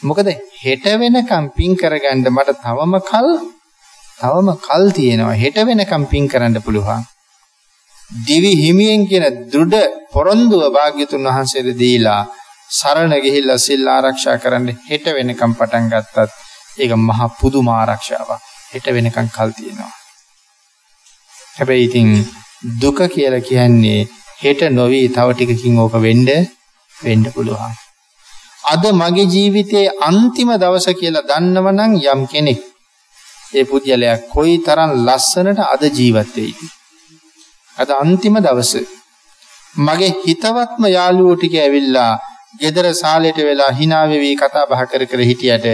මොකද හෙට වෙනකම් පින් කරගන්න මට තවම කල් තවම කල් තියෙනවා. හෙට වෙනකම් පින් කරන්න පුළුවන්. දිවි හිමියෙන් කියන දෘಢ පොරොන්දුව භාග්‍යතුන් වහන්සේට දීලා සරණ ගිහිල්ලා සිල් ආරක්ෂා කරන්න හෙට වෙනකම් පටන් ගත්තත් ඒක මහ පුදුම ආරක්ෂාවක්. හෙට වෙනකම් කල් තියෙනවා. හැබැයි ඉතින් දුක කියලා කියන්නේ හෙට නොවි තව ටිකකින් ඕක වෙන්න වෙන්න පුළුවන්. අද මගේ ජීවිතයේ අන්තිම දවස කියලා දන්නවනම් යම් කෙනෙක් ඒ පුද්ගලයා කොයිතරම් ලස්සනට අද ජීවත් වෙයිද? අද අන්තිම දවස මගේ හිතවත්ම යාළුවෝ ටික ඇවිල්ලා ගෙදර සාලෙට වෙලා hina වෙවි කතා බහ කර කර හිටියට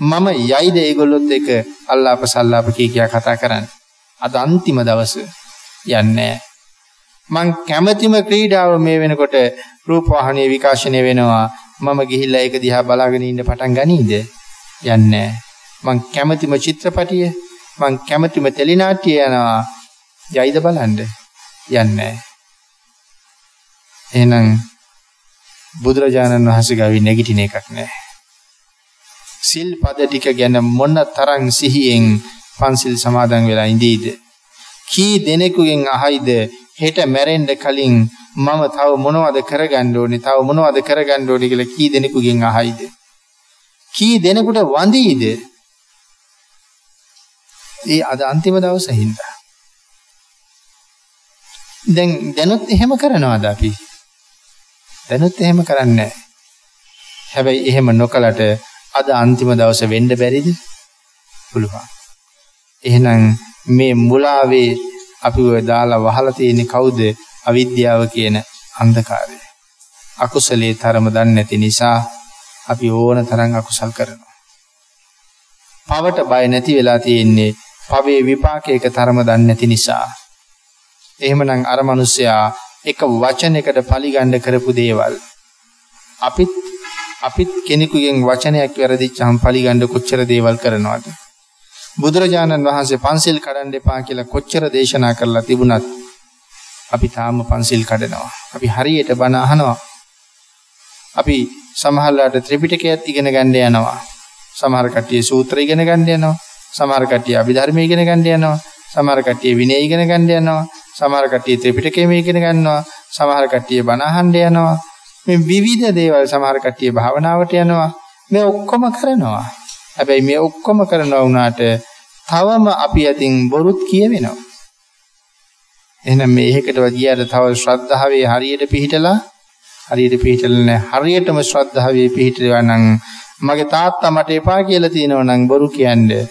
මම යයිද ඒගොල්ලොත් එක අල්ලාප සල්ලාප කී කියා කතා කරන්නේ. අද අන්තිම දවස යන්නේ. මං කැමැතිම ක්‍රීඩාව මේ වෙනකොට රූපවාහිනියේ විකාශනය වෙනවා. මම ගිහිල්ලා ඒක දිහා බලාගෙන ඉන්න පටන් ගනීද? යන්නේ. මං කැමැතිම චිත්‍රපටිය මං කැමැතිම ටෙලිනාට්‍ය යනවා. යයිද බලන්න? යන්නේ. එහෙනම් බුදුරජාණන් වහන්සේ ගාවි නැගිටින එකක් නැහැ සිල් පද ටික ගැන මොන තරම් සිහියෙන් පන්සිල් සමාදන් වෙලා ඉඳීද? කී දෙනෙකුගෙන් අහයිද? හෙට මැරෙන්න කලින් මම තව මොනවද කරගන්න ඕනේ? තව මොනවද කරගන්න ඕනේ කියලා කී දෙනෙකුගෙන් අහයිද? කී දෙනෙකුට වඳීද? ඒ අද අන්තිම දවසේ හින්දා. දැන් දැනුත් එහෙම කරනවාද අපි? දැනුත් එහෙම කරන්නේ හැබැයි එහෙම නොකලට අද අන්තිම දවසේ වෙන්න බැරිද? පුළුවන්. එහෙනම් මේ මුලාවේ අපි ඔය දාලා වහලා තියෙන්නේ කවුද? අවිද්‍යාව කියන අන්ධකාරය. අකුසලයේ තරම දන්නේ නැති නිසා අපි ඕන තරම් අකුසල් කරනවා. පවට බය නැති වෙලා තියෙන්නේ පවේ විපාකයක තරම දන්නේ නැති නිසා. එහෙමනම් අර මිනිස්සයා එක වචනයකට පරිගණ්ඩ කරපු දේවල් අපිත් අපිත් කෙනෙකුගෙන් වචනයක් වැරදිච්චාම පරිගණ්ඩ කොච්චර දේවල් කරනවද? බුදුරජාණන් වහන්සේ පන්සිල් කඩන්න එපා කියලා කොච්චර දේශනා කරලා තිබුණත් අපි තාම පන්සිල් කඩනවා. අපි හරියට බණ අහනවා. අපි සමහරලාට ත්‍රිපිටකයත් ඉගෙන ගන්න යනවා. සමහර කට්ටිය සූත්‍ර ඉගෙන ගන්න යනවා. සමහර කට්ටිය අභිධර්ම ඉගෙන ගන්න යනවා. සමහර කට්ටිය විනය ඉගෙන ගන්න යනවා. සමහර කට්ටිය ත්‍රිපිටකයම ඉගෙන ගන්නවා. සමහර කට්ටිය බණ අහන්න යනවා. මේ විවිධ දේවල් සමහර කට්ටිය භාවනාවට යනවා. මේ ඔක්කොම කරනවා. හැබැයි මේ ඔක්කොම කරනවා වුණාට තවම අපි අතින් බොරුත් කියවෙනවා. එහෙනම් මේකටව ගියාට තව ශ්‍රද්ධාවේ හරියට පිහිටලා හරියට පිහිටලා නැහැ. හරියටම ශ්‍රද්ධාවේ පිහිටලා නම් මගේ තාත්තා මට එපා කියලා තියෙනවා නම් බොරු කියන්නේ.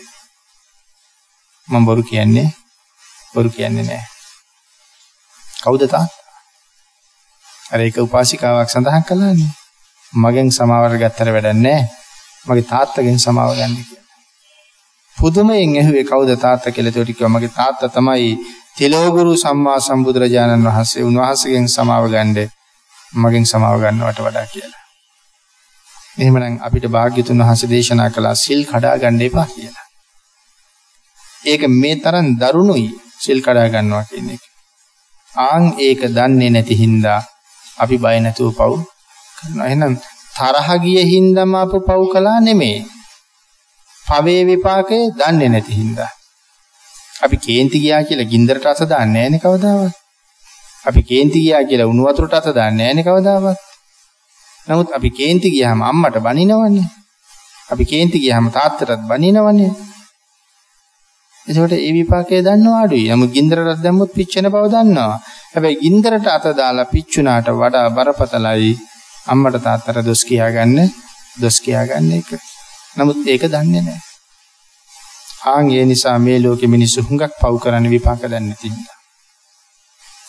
මම බොරු කියන්නේ බොරු කියන්නේ නැහැ. කවුද තාත්තා? අර ඒක උපාසිකාවක් සඳහන් කළානේ. මගෙන් සමාවර ගත්තර වැඩක් නැහැ. මගේ තාත්තගෙන් සමාව ගන්න කියලා. පුදුමයෙන් ඇහුවේ කවුද තාත්තා කියලා ඒකට කිව්වා මගේ තාත්තා තමයි තිලෝගුරු සම්මා සම්බුදුරජාණන් වහන්සේ උන්වහන්සේගෙන් සමාව ගන්න මගෙන් සමාව ගන්නවට වඩා කියලා. එහෙමනම් අපිට භාග්‍යතුන් වහන්සේ දේශනා කළා සිල් කඩා ගන්න එපා කියලා. ඒක මේ තරම් දරුණුයි සිල් කඩා ගන්නවා කියන එක. ආන් ඒක දන්නේ නැති හින්දා අපි බය නැතුව පව් කරනවා. එහෙනම් තරහ ගිය හින්දාම අප පව් කළා නෙමෙයි. පවේ විපාකේ දන්නේ නැති හින්දා. අපි කේන්ති ගියා කියලා ගින්දරට අත දාන්නේ නැහැනේ කවදාවත්. අපි කේන්ති ගියා කියලා උණු වතුරට අත දාන්නේ නැහැනේ කවදාවත්. නමුත් අපි කේන්ති ගියාම අම්මට බනිනවනේ. අපි කේන්ති ගියාම තාත්තටත් බනිනවනේ. ඒකට ඒ විපාකය දන්නව අඩුයි. නමුත් ගින්දරට දැම්මොත් පිච්චෙන බව දන්නවා. හැබැයි ගින්දරට අත දාලා පිච්චුනාට වඩා බරපතලයි අම්මට තාත්තට දොස් කියාගන්න දොස් කියාගන්න එක. නමුත් ඒක දන්නේ නැහැ. ආන් ඒ නිසා මේ ලෝකෙ මිනිස්සු හුඟක් පව් කරන්න විපාක දන්නේ නැති නිසා.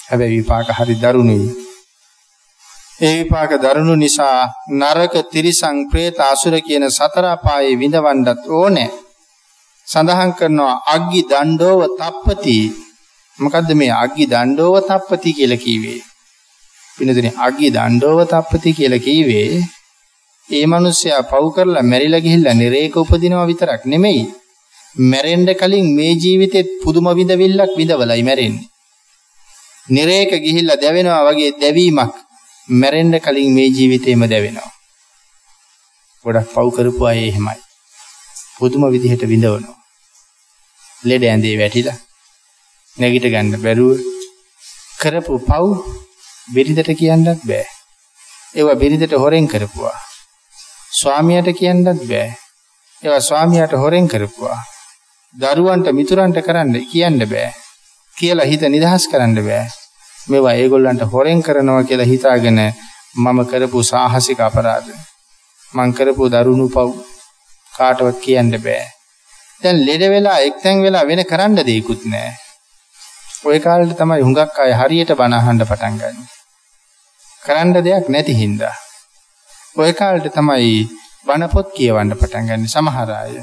හැබැයි විපාක හරි දරුණුයි. ඒ විපාක දරුණු නිසා නරක තිරිසං പ്രേත අසුර කියන සතර අපායේ විඳවන්නත් ඕනේ. සඳහන් කරනවා අග්ගි දණ්ඩෝව තප්පති. මොකද්ද මේ අග්ගි දණ්ඩෝව තප්පති කියලා කිව්වේ? පිනදෙනේ අග්ගි දණ්ඩෝව තප්පති කියලා කිව්වේ ඒ මිනිස්සයා පව් කරලා මැරිලා ගිහිල්ලා නිරේක උපදිනවා විතරක් නෙමෙයි. මැරෙන්න කලින් මේ ජීවිතෙත් පුදුම විඳවිල්ලක් විඳවලයි මැරෙන්නේ. නිරේක ගිහිල්ලා දැවෙනවා වගේ දැවීමක් මැරෙන්න කලින් මේ ජීවිතේම දැවෙනවා. ගොඩක් පව් කරපු අය එහෙමයි. පුදුම විදිහට විඳවනවා. ලෙඩ ඇඳේ වැටිලා නැගිට ගන්න බැරුව කරපු පව් බිරිඳට කියන්නත් බෑ. ඒවා බිරිඳට හොරෙන් කරපුවා. ස්වාමියාට කියන්නත් බෑ. ඒවා ස්වාමියාට හොරෙන් කරපුවා. දරුවන්ට මිතුරන්ට කරන්න කියන්න බෑ. කියලා හිත නිදහස් කරන්න බෑ. මේවා ඒගොල්ලන්ට හොරෙන් කරනවා කියලා හිතාගෙන මම කරපු සාහසික අපරාධ. මං කරපු දරුණු පව් කාටවත් කියන්න බෑ. දැන් ලෙඩ වෙලා එක්තැන් වෙලා වෙන කරන්න දෙයක්වත් නෑ. ওই කාලේ තමයි හුඟක් අය හරියට බණ අහන්න පටන් ගන්නේ. කරන්න දෙයක් නැති හින්දා. ওই කාලේ තමයි බණ පොත් කියවන්න පටන් ගන්නේ සමහර අය.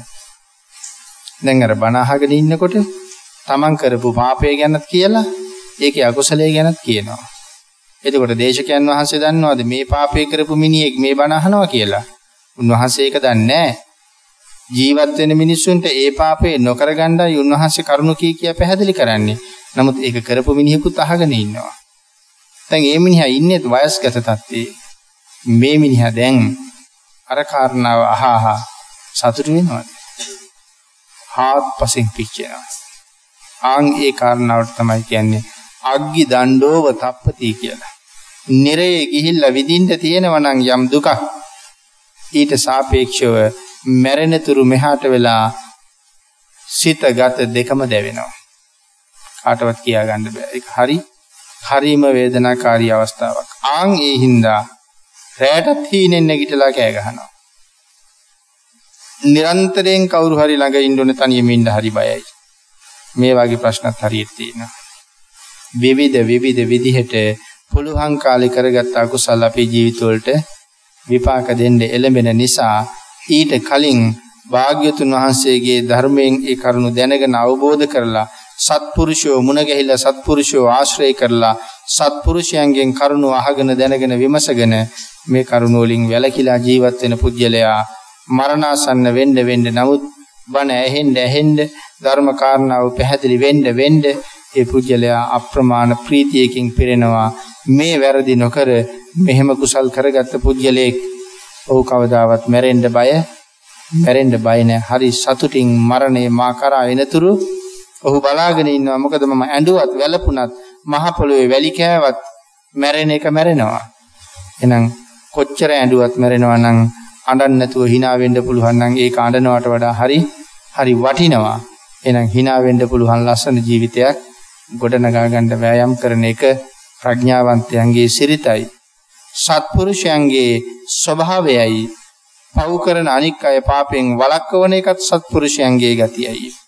දැන් අර බණ අහගෙන ඉන්නකොට තමන් කරපු පාපය ගැනත් කියලා ඒකේ අකුසලයේ ගැනත් කියනවා. එතකොට දේශකයන් වහන්සේ දන්නවද මේ පාපය කරපු මිනිහෙක් මේ බණ අහනවා කියලා? උන්වහන්සේ ඒක දන්නේ නැහැ. ජීවත් වෙන මිනිස්සුන්ට ඒ පාපේ නොකර ගන්නයි උන්වහන්සේ කරුණු කී කිය පැහැදිලි කරන්නේ. නමුත් ඒක කරපු මිනිහෙකුත් අහගෙන ඉන්නවා. දැන් මේ මිනිහා ඉන්නේ වයස්ගත තත්ත්වයේ. මේ මිනිහා දැන් අර කාරණාව අහහා සතුටු වෙනවද? හාත්පසින් පිච්චෙනවා. ආන් ඒ කාරණාවට තමයි කියන්නේ අග්ගි දණ්ඩෝව තප්පති කියලා. නිරේ ගිහිල්ලා විඳින්න තියෙනවා නම් යම් දුකක් ඊට සාපේක්ෂව මැරෙන තුරු මෙහාට වෙලා සිත ගත දෙකම දැවෙනවා. කාටවත් කියා ගන්න බෑ. ඒක හරි හරිම වේදනාකාරී අවස්ථාවක්. ආන් ඒ හින්දා රැටත් හීනෙන් නැගිටලා කෑ ගහනවා. නිරන්තරයෙන් කවුරු හරි ළඟ ඉන්න ඕනේ තනියම ඉන්න හරි බයයි. මේ වගේ ප්‍රශ්නත් හරියට තියෙනවා. විවිධ විවිධ විදිහට පුළුවන් කාලේ කරගත් අකුසල අපේ ජීවිතවලට විපාක දෙන්න එළඹෙන නිසා ඊට කලින් භාග්‍යතුන් වහන්සේගේ ධර්මයෙන් ඒ කරුණු දැනගෙන අවබෝධ කරලා සත්පුරුෂයෝ මුණ ගැහිලා සත්පුරුෂයෝ ආශ්‍රය කරලා සත්පුරුෂයන්ගෙන් කරුණු අහගෙන දැනගෙන විමසගෙන මේ කරුණු වලින් වැළකීලා ජීවත් වෙන පුජ්‍යලයා මරණාසන්න වෙන්න වෙන්න නමුත් බණ ඇහෙන්න ඇහෙන්න ධර්ම කාරණාව පැහැදිලි වෙන්න වෙන්න ඒ පුජ්‍යලයා අප්‍රමාණ ප්‍රීතියකින් පිරෙනවා. මේ වැරදි නොකර මෙහෙම කුසල් කරගත්ත පුජ්‍යලෙක් ඔහු කවදාවත් මැරෙන්න බය මැරෙන්න බය නැහැ. හරි සතුටින් මරණය මා කරා එනතුරු ඔහු බලාගෙන ඉන්නවා. මොකද මම ඇඬුවත් වැළපුණත් මහ පොළොවේ වැලි කෑවත් මැරෙන එක මැරෙනවා. එහෙනම් කොච්චර ඇඬුවත් මැරෙනවා නම් අඬන්න නැතුව hina වෙන්න පුළුවන් නම් ඒක අඬනවට වඩා හරි හරි වටිනවා. එහෙනම් hina වෙන්න පුළුවන් ලස්සන ජීවිතයක් ගොඩනගා ගන්න වෑයම් කරන එක ප්‍රඥාවන්තයන්ගේ සිරිතයි. සත්පුරුෂයන්ගේ ස්වභාවයයි. පව් කරන අනික් අය පාපෙන් වළක්වන එකත් සත්පුරුෂයන්ගේ ගතියයි.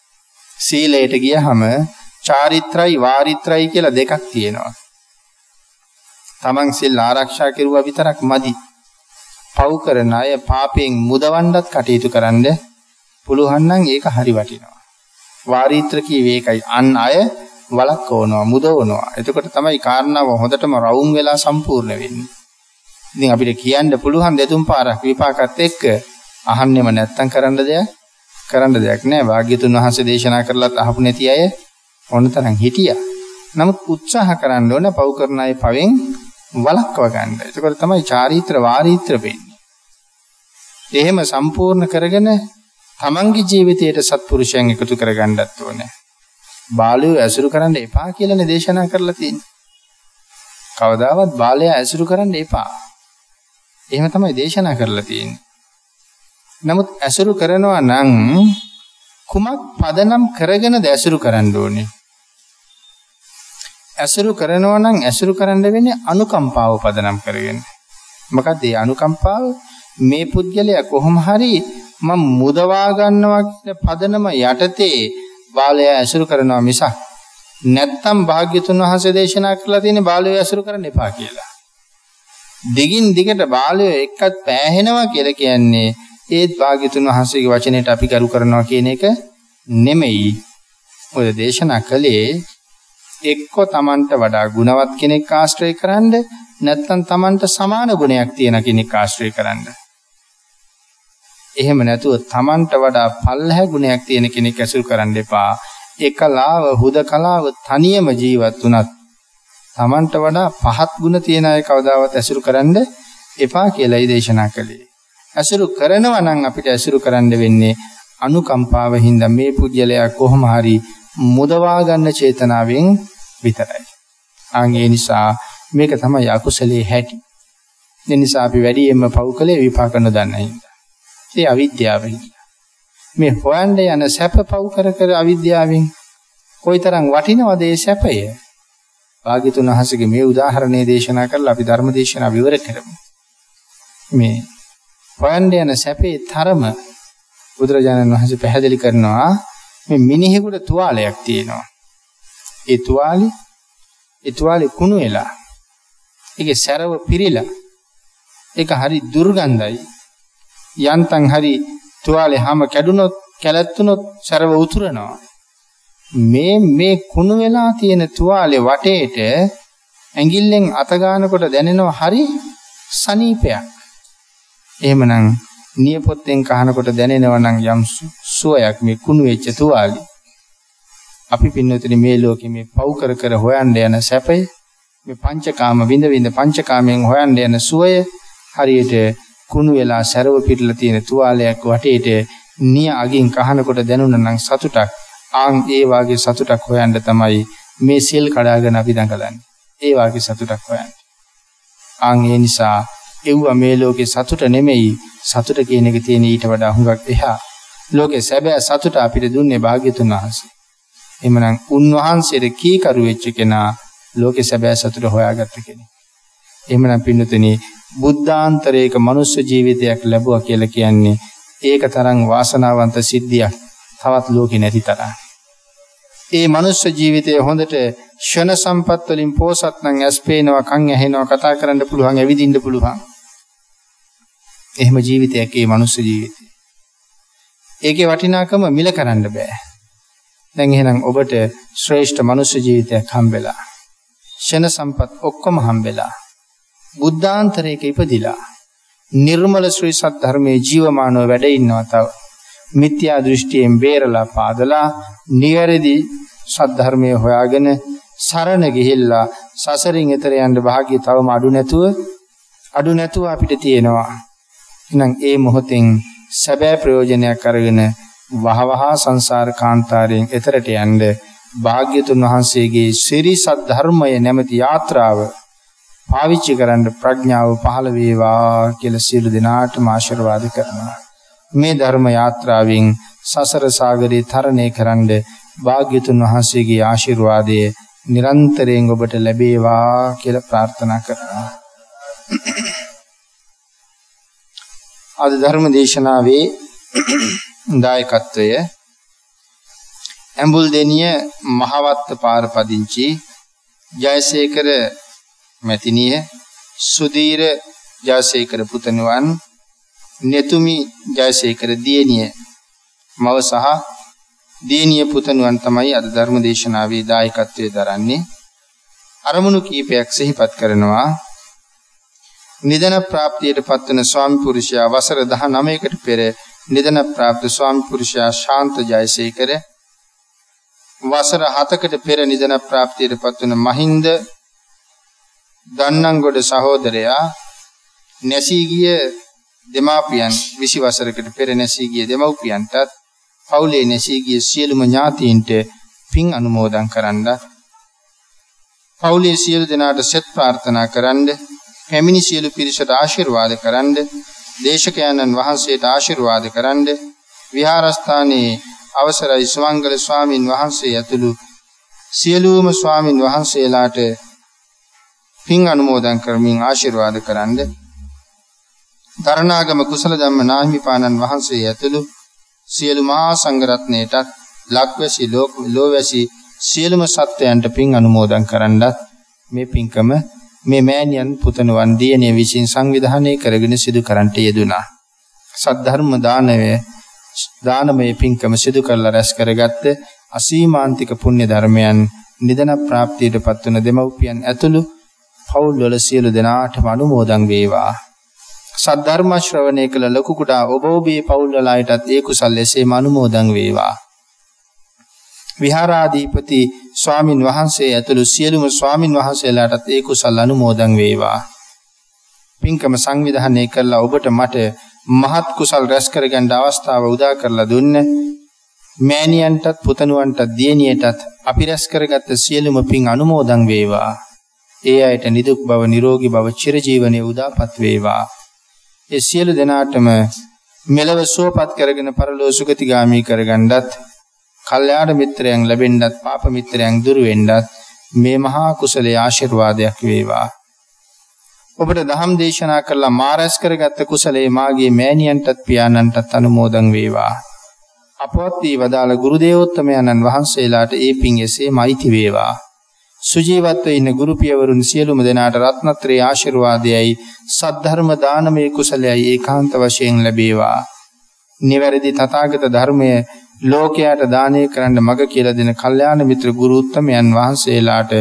සීලයට ගියහම චාරිත්‍රායි වාරිත්‍රායි කියලා දෙකක් තියෙනවා. Taman සිල් ආරක්ෂා කෙරුවා විතරක් මදි. පව් කරන අය පාපයෙන් මුදවන්නත් කටයුතු කරන්න පුළුවන් නම් ඒක හරි වටිනවා. වාරිත්‍ර කියවේ ඒකයි අන් අය වළක්වනවා මුදවනවා. එතකොට තමයි කාරණාව හොඳටම රවුම් වෙලා සම්පූර්ණ වෙන්නේ. ඉතින් අපිට කියන්න පුළුවන් දෙතුන් පාරක් විපාකත් එක්ක අහන්නෙම නැත්තම් කරන්න දෙයක් කරන්න දෙයක් නැහැ. වාග්යතුන් වහන්සේ දේශනා කරලත් අහපු නැති අය ඕනතරම් හිටියා. නමුත් උත්සාහ කරන්න ඕන පව් කරන අය පවෙන් වළක්ව ගන්න. ඒකවල තමයි චාරිත්‍ර වාරීත්‍ර වෙන්නේ. එහෙම සම්පූර්ණ කරගෙන තමන්ගේ ජීවිතයට සත්පුරුෂයන් එකතු කරගන්නත් ඕනේ. බාලයෝ ඇසුරු කරන්න එපා කියලානේ දේශනා කරලා තියෙන්නේ. කවදාවත් බාලයා ඇසුරු කරන්න එපා. එහෙම තමයි දේශනා කරලා තියෙන්නේ. නමුත් ඇසුරු කරනවා නම් කුමක් පදනම් කරගෙනද ඇසුරු කරන්න ඕනේ? ඇසුරු කරනවා නම් ඇසුරු කරන්න වෙන්නේ අනුකම්පාව පදනම් කරගෙන. මොකද මේ අනුකම්පාව මේ පුද්ගලයා කොහොම හරි මම මුදවා ගන්නවා කියන පදනම යටතේ බාලයා ඇසුරු කරනවා මිසක් නැත්තම් භාග්‍යතුන් වහන්සේ දේශනා කරලා තියෙන බාලයෝ ඇසුරු කරන්න එපා කියලා. දිගින් දිගට බාලයෝ එක්කත් පෑහෙනවා කියලා කියන්නේ ඒත් භාග්‍යතුන් වහන්සේගේ වචනයට අපි කරු කරනවා කියන එක නෙමෙයි. ඔය දේශනා කළේ එක්ක Tamanට වඩා ගුණවත් කෙනෙක් ආශ්‍රය කරන්න නැත්නම් Tamanට සමාන ගුණයක් තියෙන කෙනෙක් ආශ්‍රය කරන්න. එහෙම නැතුව Tamanට වඩා පල්හැ ගුණයක් තියෙන කෙනෙක් ඇසුරු කරන්න එපා. එකලාව හුදකලාව තනියම ජීවත් වුණත් Tamanට වඩා පහත් ගුණ තියෙන අය කවදාවත් ඇසුරු කරන්න එපා කියලායි දේශනා කළේ. ඇසුරු කරනවා නම් අපිට ඇසුරු කරන්න වෙන්නේ අනුකම්පාව හින්දා මේ පුජ්‍යලයා කොහොම හරි මුදවා ගන්න චේතනාවෙන් විතරයි. ආන්ගේ නිසා මේක තමයි අකුසලයේ හැටි. ඒ නිසා අපි වැඩියෙන්ම පව් කළේ විපාක නොදන්න හින්දා. ඒ අවිද්‍යාවෙන්. මේ හොයන්න යන සැප පව් කර කර අවිද්‍යාවෙන් කොයිතරම් වටිනවද ඒ සැපය? භාග්‍යතුන් වහන්සේගේ මේ උදාහරණය දේශනා කරලා අපි ධර්ම දේශනා විවර කරමු. මේ හොයන්න යන සැපේ තරම බුදුරජාණන් වහන්සේ පැහැදිලි කරනවා මේ මිනිහෙකුට තුවාලයක් තියෙනවා. ඒ තුවාලේ ඒ තුවාලේ කුණු වෙලා ඒකේ සැරව පිරීලා ඒක හරි දුර්ගන්ධයි. යන්තම් හරි තුවාලේ හැම කැඩුනොත් කැලැත්තුනොත් සැරව උතුරනවා. මේ මේ කුණු වෙලා තියෙන තුවාලේ වටේට ඇඟිල්ලෙන් අත ගන්නකොට දැනෙනවා හරි සනීපයක්. එහෙමනම් නියපොත්තෙන් කහනකොට දැනෙනවා නම් යම් සුවයක් මේ කුණු වෙච්ච තුවාලේ. අපි පින්නතුනි මේ ලෝකෙ මේ පව් කර කර හොයන්න යන සැපය මේ පංචකාම විඳ විඳ පංචකාමයෙන් හොයන්න යන සුවය හරියට කුණු වෙලා සැරව පිටලා තියෙන තුවාලයක් වටේට නිය අගින් කහනකොට දැනුණා නම් සතුටක් ආන් ඒ වාගේ සතුටක් හොයන්න තමයි මේ සෙල් කඩාගෙන අපි දඟලන්නේ. ඒ වාගේ සතුටක් හොයන්න. ආන් ඒ නිසා එව්වා මේ ලෝකේ සතුට නෙමෙයි සතුට කියන එක තියෙන ඊට වඩා හුඟක් එහා. ලෝකේ සැබෑ සතුට අපිට දුන්නේ භාග්‍යතුන් වහන්සේ. එhmenan උන්වහන්සේට කීකරු වෙච්ච කෙනා ලෝකේ සැබෑ සතුට හොයාගත්ත කෙනෙක්. එහෙමනම් පින්නතුනි බුද්ධාන්තරයක මනුෂ්‍ය ජීවිතයක් ලැබුවා කියලා කියන්නේ ඒක තරම් වාසනාවන්ත සිද්ධියක් තවත් ලෝකේ නැති තරම්. ඒ මනුෂ්‍ය ජීවිතය හොඳට ෂණ සම්පත් වලින් පෝසත් නම් ඇස් පේනවා කන් ඇහෙනවා කතා කරන්න පුළුවන් ඇවිදින්න පුළුවන්. එහෙම ජීවිතයක් ඒ මනුෂ්‍ය ජීවිතය. ඒකේ වටිනාකම මිල කරන්න බෑ. දැන් එහෙනම් ඔබට ශ්‍රේෂ්ඨ මනුෂ්‍ය ජීවිතයක් හම්බෙලා. ෂණ සම්පත් ඔක්කොම හම්බෙලා. බුද්ධාන්තරයක ඉපදිලා. නිර්මල ශ්‍රී සත්‍ය ධර්මයේ ජීවමානව වැඩ ඉන්නවා තව. මිත්‍යා දෘෂ්ටියෙන් බේරලා පාදලා නිවැරදි සද්ධර්මයේ හොයාගෙන සරණ ගිහිල්ලා සසරින් එතර යන්න වාග්ය තවම අඩු නැතුව අඩු නැතුව අපිට තියෙනවා. එහෙනම් ඒ මොහොතෙන් සැබෑ ප්‍රයෝජනයක් අරගෙන වහවහ සංසාර කාන්තාරයෙන් එතරට යන්න භාග්‍යතුන් වහන්සේගේ ශ්‍රී සද්ධර්මය නැමැති යාත්‍රාව පාවිච්චි කරන්න ප්‍රඥාව පහළ වේවා කියලා සියලු දෙනාටම ආශිර්වාද කරනවා. මේ ධර්ම යාත්‍රාවෙන් සසර සාගරේ තරණය කරන්න භාග්‍යතුන් වහන්සේගේ ආශිර්වාදය නිරන්තරයෙන් ඔබට ලැබේවා කියලා ප්‍රාර්ථනා කරනවා. අද ධර්ම දේශනාවේ දායකත්වය ඇඹුල් දෙනිය මහවත්ත පාර පදිංචි ජයසේකර මැතිනිය සුදීර ජයසේකර පුතණුවන් netumī ජයසේකර දියණිය මව සහ දියණිය පුතණුවන් තමයි අද ධර්ම දේශනාවේ දායකත්වයේ දරන්නේ. අරමුණු කීපයක් සිහිපත් කරනවා. නිදන ප්‍රාප්තියට පත්වන ස්වාමි පුරුෂයා වසර 19කට පෙර නිදන ප්‍රාප්ත ස්වාමි පුරුෂයා ශාන්ත ජයසේකර වසර 7කට පෙර නිදන ප්‍රාප්තියටපත් වන මහින්ද දන්නංගොඩ සහෝදරයා නැසී ගිය දෙමාපියන් 20 වසරකට පෙර නැසී ගිය දෙමව්පියන්ටත් පවුලේ නැසී ගිය සියලුම ඥාතීන්ට පින් අනුමෝදන් කරන්න. පවුලේ සියලු දෙනාට සෙත් ප්‍රාර්ථනා කරන්න. පැමිණි සියලු පිරිසට ආශිර්වාද කරන්න දේශකයන්න් වහන්සේට ආශිර්වාද කරන්න විහාරස්ථානයේ අවසරයි සුමංගල ස්වාමින් වහන්සේ ඇතුළු සියලුම ස්වාමින් වහන්සේලාට පින් අනුමෝදන් කරමින් ආශිර්වාද කරන්න තරණාගම කුසල ධම්ම නාහිමිපාණන් වහන්සේ ඇතුළු සියලු මහා සංඝරත්නයටත් ලක්වැසි ලෝවැසි සියලුම සත්වයන්ට පින් අනුමෝදන් කරන්නත් මේ පින්කම මේ මෑණියන් පුතණුවන් දියණිය විසින් සංවිධානය කරගෙන සිදු කරන්නට යෙදුනා. සද්ධර්ම දානය දානමය පින්කම සිදු කරලා රැස් කරගත්ත අසීමාන්තික පුණ්‍ය ධර්මයන් නිදන ප්‍රාප්තියටපත් වන දෙමව්පියන් ඇතුළු පවුල් වල සියලු දෙනාටම අනුමෝදන් වේවා. සද්ධර්ම ශ්‍රවණය කළ ලොකු කුඩා ඔබ ඔබේ පවුල් වල අයටත් ඒ කුසල් එසේම අනුමෝදන් වේවා. විහාරාධිපති ස්වාමින් වහන්සේ ඇතුළු සියලුම ස්වාමින් වහන්සේලාටත් ඒ කුසල් අනුමෝදන් වේවා. පින්කම සංවිධානය කළා ඔබට මට මහත් කුසල් රැස් කරගන්න අවස්ථාව උදා කරලා දුන්න මෑණියන්ටත් පුතණුවන්ටත් දියණියටත් අපි රැස් කරගත්ත සියලුම පින් අනුමෝදන් වේවා. ඒ අයට නිදුක් බව නිරෝගී බව චිරජීවනයේ උදාපත් වේවා. ඒ සියලු දෙනාටම මෙලව සුවපත් කරගෙන පරලෝ සුගතිගාමි කරගන්නත් කල්යාණ මිත්‍රයන් ලැබෙන්නත් පාප මිත්‍රයන් දුරු වෙන්නත් මේ මහා කුසලයේ ආශිර්වාදයක් වේවා. ඔබට දහම් දේශනා කළා මාරස් කරගත්ත කුසලයේ මාගේ මෑණියන්ටත් පියාණන්ටත් අනුමෝදන් වේවා. අපවත් වී වදාළ ගුරු දේවෝත්තමයන්න් වහන්සේලාට ඒ පින් එසේමයිති වේවා. සුජීවත්ව ඉන්න ගුරු පියවරුන් සියලුම දෙනාට රත්නත්‍රේ ආශිර්වාදයයි සද්ධර්ම දානමය කුසලයයි ඒකාන්ත වශයෙන් ලැබේවා. නිවැරදි තථාගත ධර්මය ලෝකයට දානය කරන්න මඟ කියලා දෙන කල්යාණ මිත්‍ර ගුරු උත්තමයන් වහන්සේලාට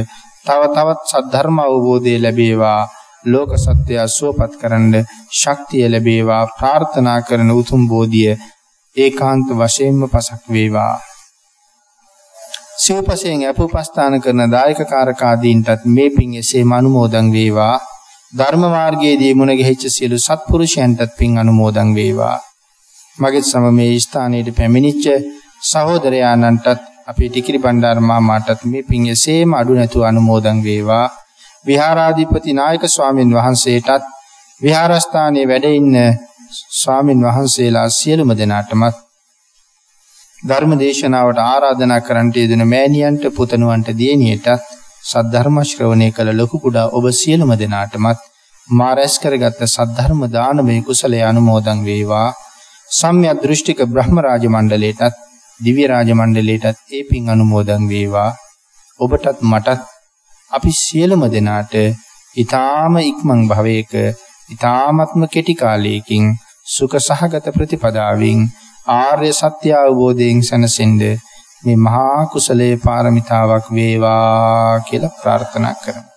තව තවත් සද්ධර්ම අවබෝධය ලැබේවා. ලෝක සත්‍යය සුවපත් කරන්න ශක්තිය ලැබේවා. ප්‍රාර්ථනා කරන උතුම් බෝධිය ඒකාන්ත වශයෙන්ම පසක් වේවා. සිව්පසයෙන් අපෝපස්ථාන කරන දායක කාරකාදීන්ටත් මේ පින් එසේම අනුමෝදන් වේවා. ධර්ම මාර්ගයේදී මුණ ගැහිච්ච සියලු සත්පුරුෂයන්ටත් පින් අනුමෝදන් වේවා. මගේ සම මේ ස්ථානයේ පැමිණිච්ච සහෝදරයාණන්ටත් අපේ ටිකිරි බණ්ඩාර මාමාටත් මේ පින් එසේම අඩු නැතුව අනුමෝදන් වේවා. විහාරාධිපති නායක ස්වාමින් වහන්සේටත් විහාරස්ථානයේ වැඩ ඉන්න ස්වාමින් වහන්සේලා සියලුම දෙනාටමත් ධර්ම දේශනාවට ආරාධනා කරන්නට යෙදුන මෑණියන්ට පුතණුවන්ට දියණියටත් සද්ධර්ම ශ්‍රවණය කළ ලොකු කුඩා ඔබ සියලුම දෙනාටමත් මා රැස් කරගත් සද්ධර්ම දානමය කුසලයේ අනුමෝදන් වේවා. සම්‍යක් දෘෂ්ටික බ්‍රහ්ම රාජ මණ්ඩලයටත් දිව්‍ය රාජ මණ්ඩලයටත් ඒ පින් අනුමෝදන් වේවා ඔබටත් මටත් අපි සියලුම දෙනාට ඊ타ම ඉක්මන් භවයක ඊ타මත්ම කෙටි කාලයකින් සුඛ සහගත ප්‍රතිපදාවෙන් ආර්ය සත්‍ය අවබෝධයෙන් සැනසෙන්න මේ මහා කුසලයේ පාරමිතාවක් වේවා කියලා ප්‍රාර්ථනා කරමු.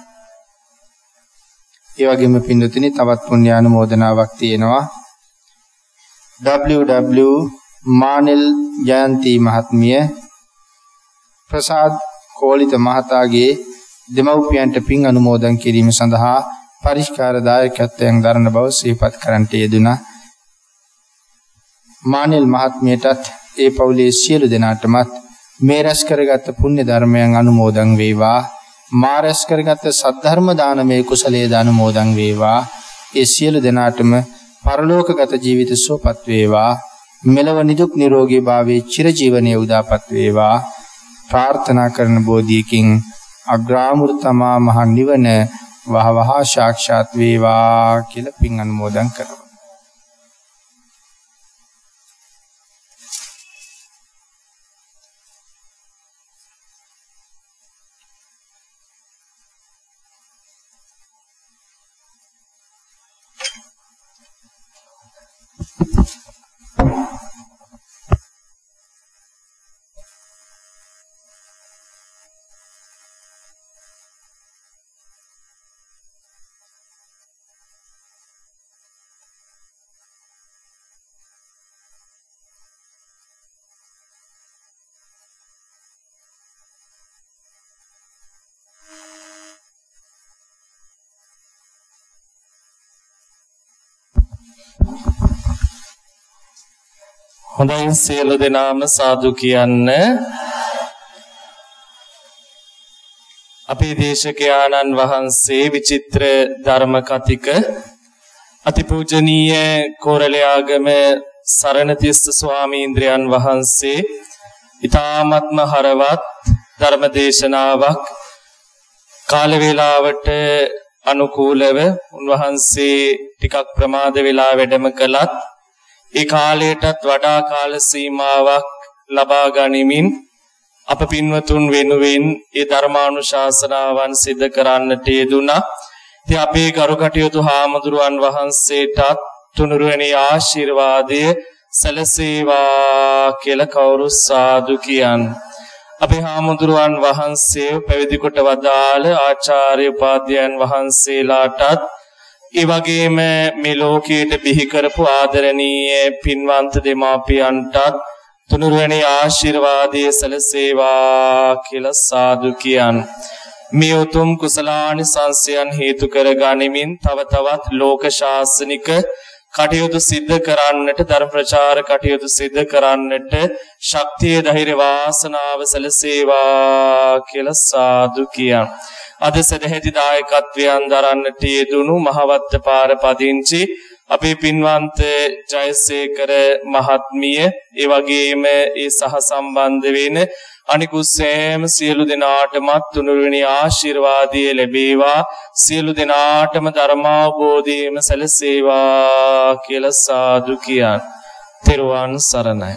ඒ වගේම පින්දුතිනි තවත් පුණ්‍යානුමෝදනාවක් තියෙනවා WW මානෙල් ජයන්ති මහත්මිය ප්‍රසාද් කෝලිත මහතාගේ දෙමව්පියන්ට පින් අනුමෝදන් කිරීම සඳහා පරිස්කාර දායකත්වයෙන් දරන බව සිහිපත් කරන්නට යෙදුනා. මානෙල් මහත්මියටත් ඒ පවුලේ සියලු දෙනාටමත් මේ රැස් කරගත් පුණ්‍ය ධර්මයන් අනුමෝදන් වේවා. මා රැස් කරගත් සද්ධර්ම දානමේ කුසලයේ දානමෝදන් වේවා. ඒ සියලු දෙනාටම පරලෝකගත ජීවිත සුවපත් වේවා. මෙලව නිදුක් නිරෝගී භාවයේ චිරජීවනයේ උදාපත් වේවා. ප්‍රාර්ථනා කරන බෝධියකින් අග්‍රාමෘතමා මහ නිවන වහවහ සාක්ෂාත් වේවා කියලා පින් අනුමෝදන් කරමු. හොඳයි සියලු දෙනාම සාදු කියන්න. අපේ දේශකයාණන් වහන්සේ විචිත්‍ර ධර්ම කතික අතිපූජනීය කෝරළයාගම සරණතිස්ස ස්වාමීන්ද්‍රයන් වහන්සේ ඊ타ත්ම හරවත් ධර්ම දේශනාවක් කාල වේලාවට අනුකූලව උන්වහන්සේ ටිකක් ප්‍රමාද වෙලා වැඩම කළත් ඒ කාලයටත් වඩා කාල සීමාවක් ලබා ගනිමින් අප පින්වතුන් වෙනුවෙන් ඒ ධර්මානුශාසනාවන් සිදු කරන්නට යෙදුණා. ඉතින් අපේ කරු කටයුතු හාමුදුරුවන් වහන්සේටත් තුනුරුවනි ආශිර්වාදය සැලසේවා කියලා කවුරු සාදු කියන්නේ. අපේ හාමුදුරුවන් වහන්සේ පැවිදි කොට වදාළ ආචාර්ය උපාධ්‍යයන් වහන්සේලාටත් ඒ වගේම මේ ලෝකයට බිහි කරපු ආදරණීය පින්වන්ත දෙමාපියන්ටත් තුනුරුවනි ආශිර්වාදයේ සැලසේවා කියලා සාදු කියන්. මේ උතුම් කුසලානි සංසයන් හේතු කර ගනිමින් තව තවත් ලෝක ශාසනික කටයුතු සිද්ධ කරන්නට ධර්ම ප්‍රචාර කටයුතු සිද්ධ කරන්නට ශක්තිය ධෛර්ය වාසනාව සැලසේවා කියලා සාදු කියන්. අද සදැහැති දායකත්වයන් දරන්නට යෙදුණු මහවත්ත පාර පදිංචි අපේ පින්වන්ත ජයසේකර මහත්මිය ඒ වගේම ඒ සහ සම්බන්ධ වෙන අනිකුත් සෑම සියලු දෙනාටමත් තුනුරුවෙනි ආශිර්වාදය ලැබේවා සියලු දෙනාටම ධර්මාවබෝධයම සැලසේවා කියලා සාදු කියන්. තෙරුවන් සරණයි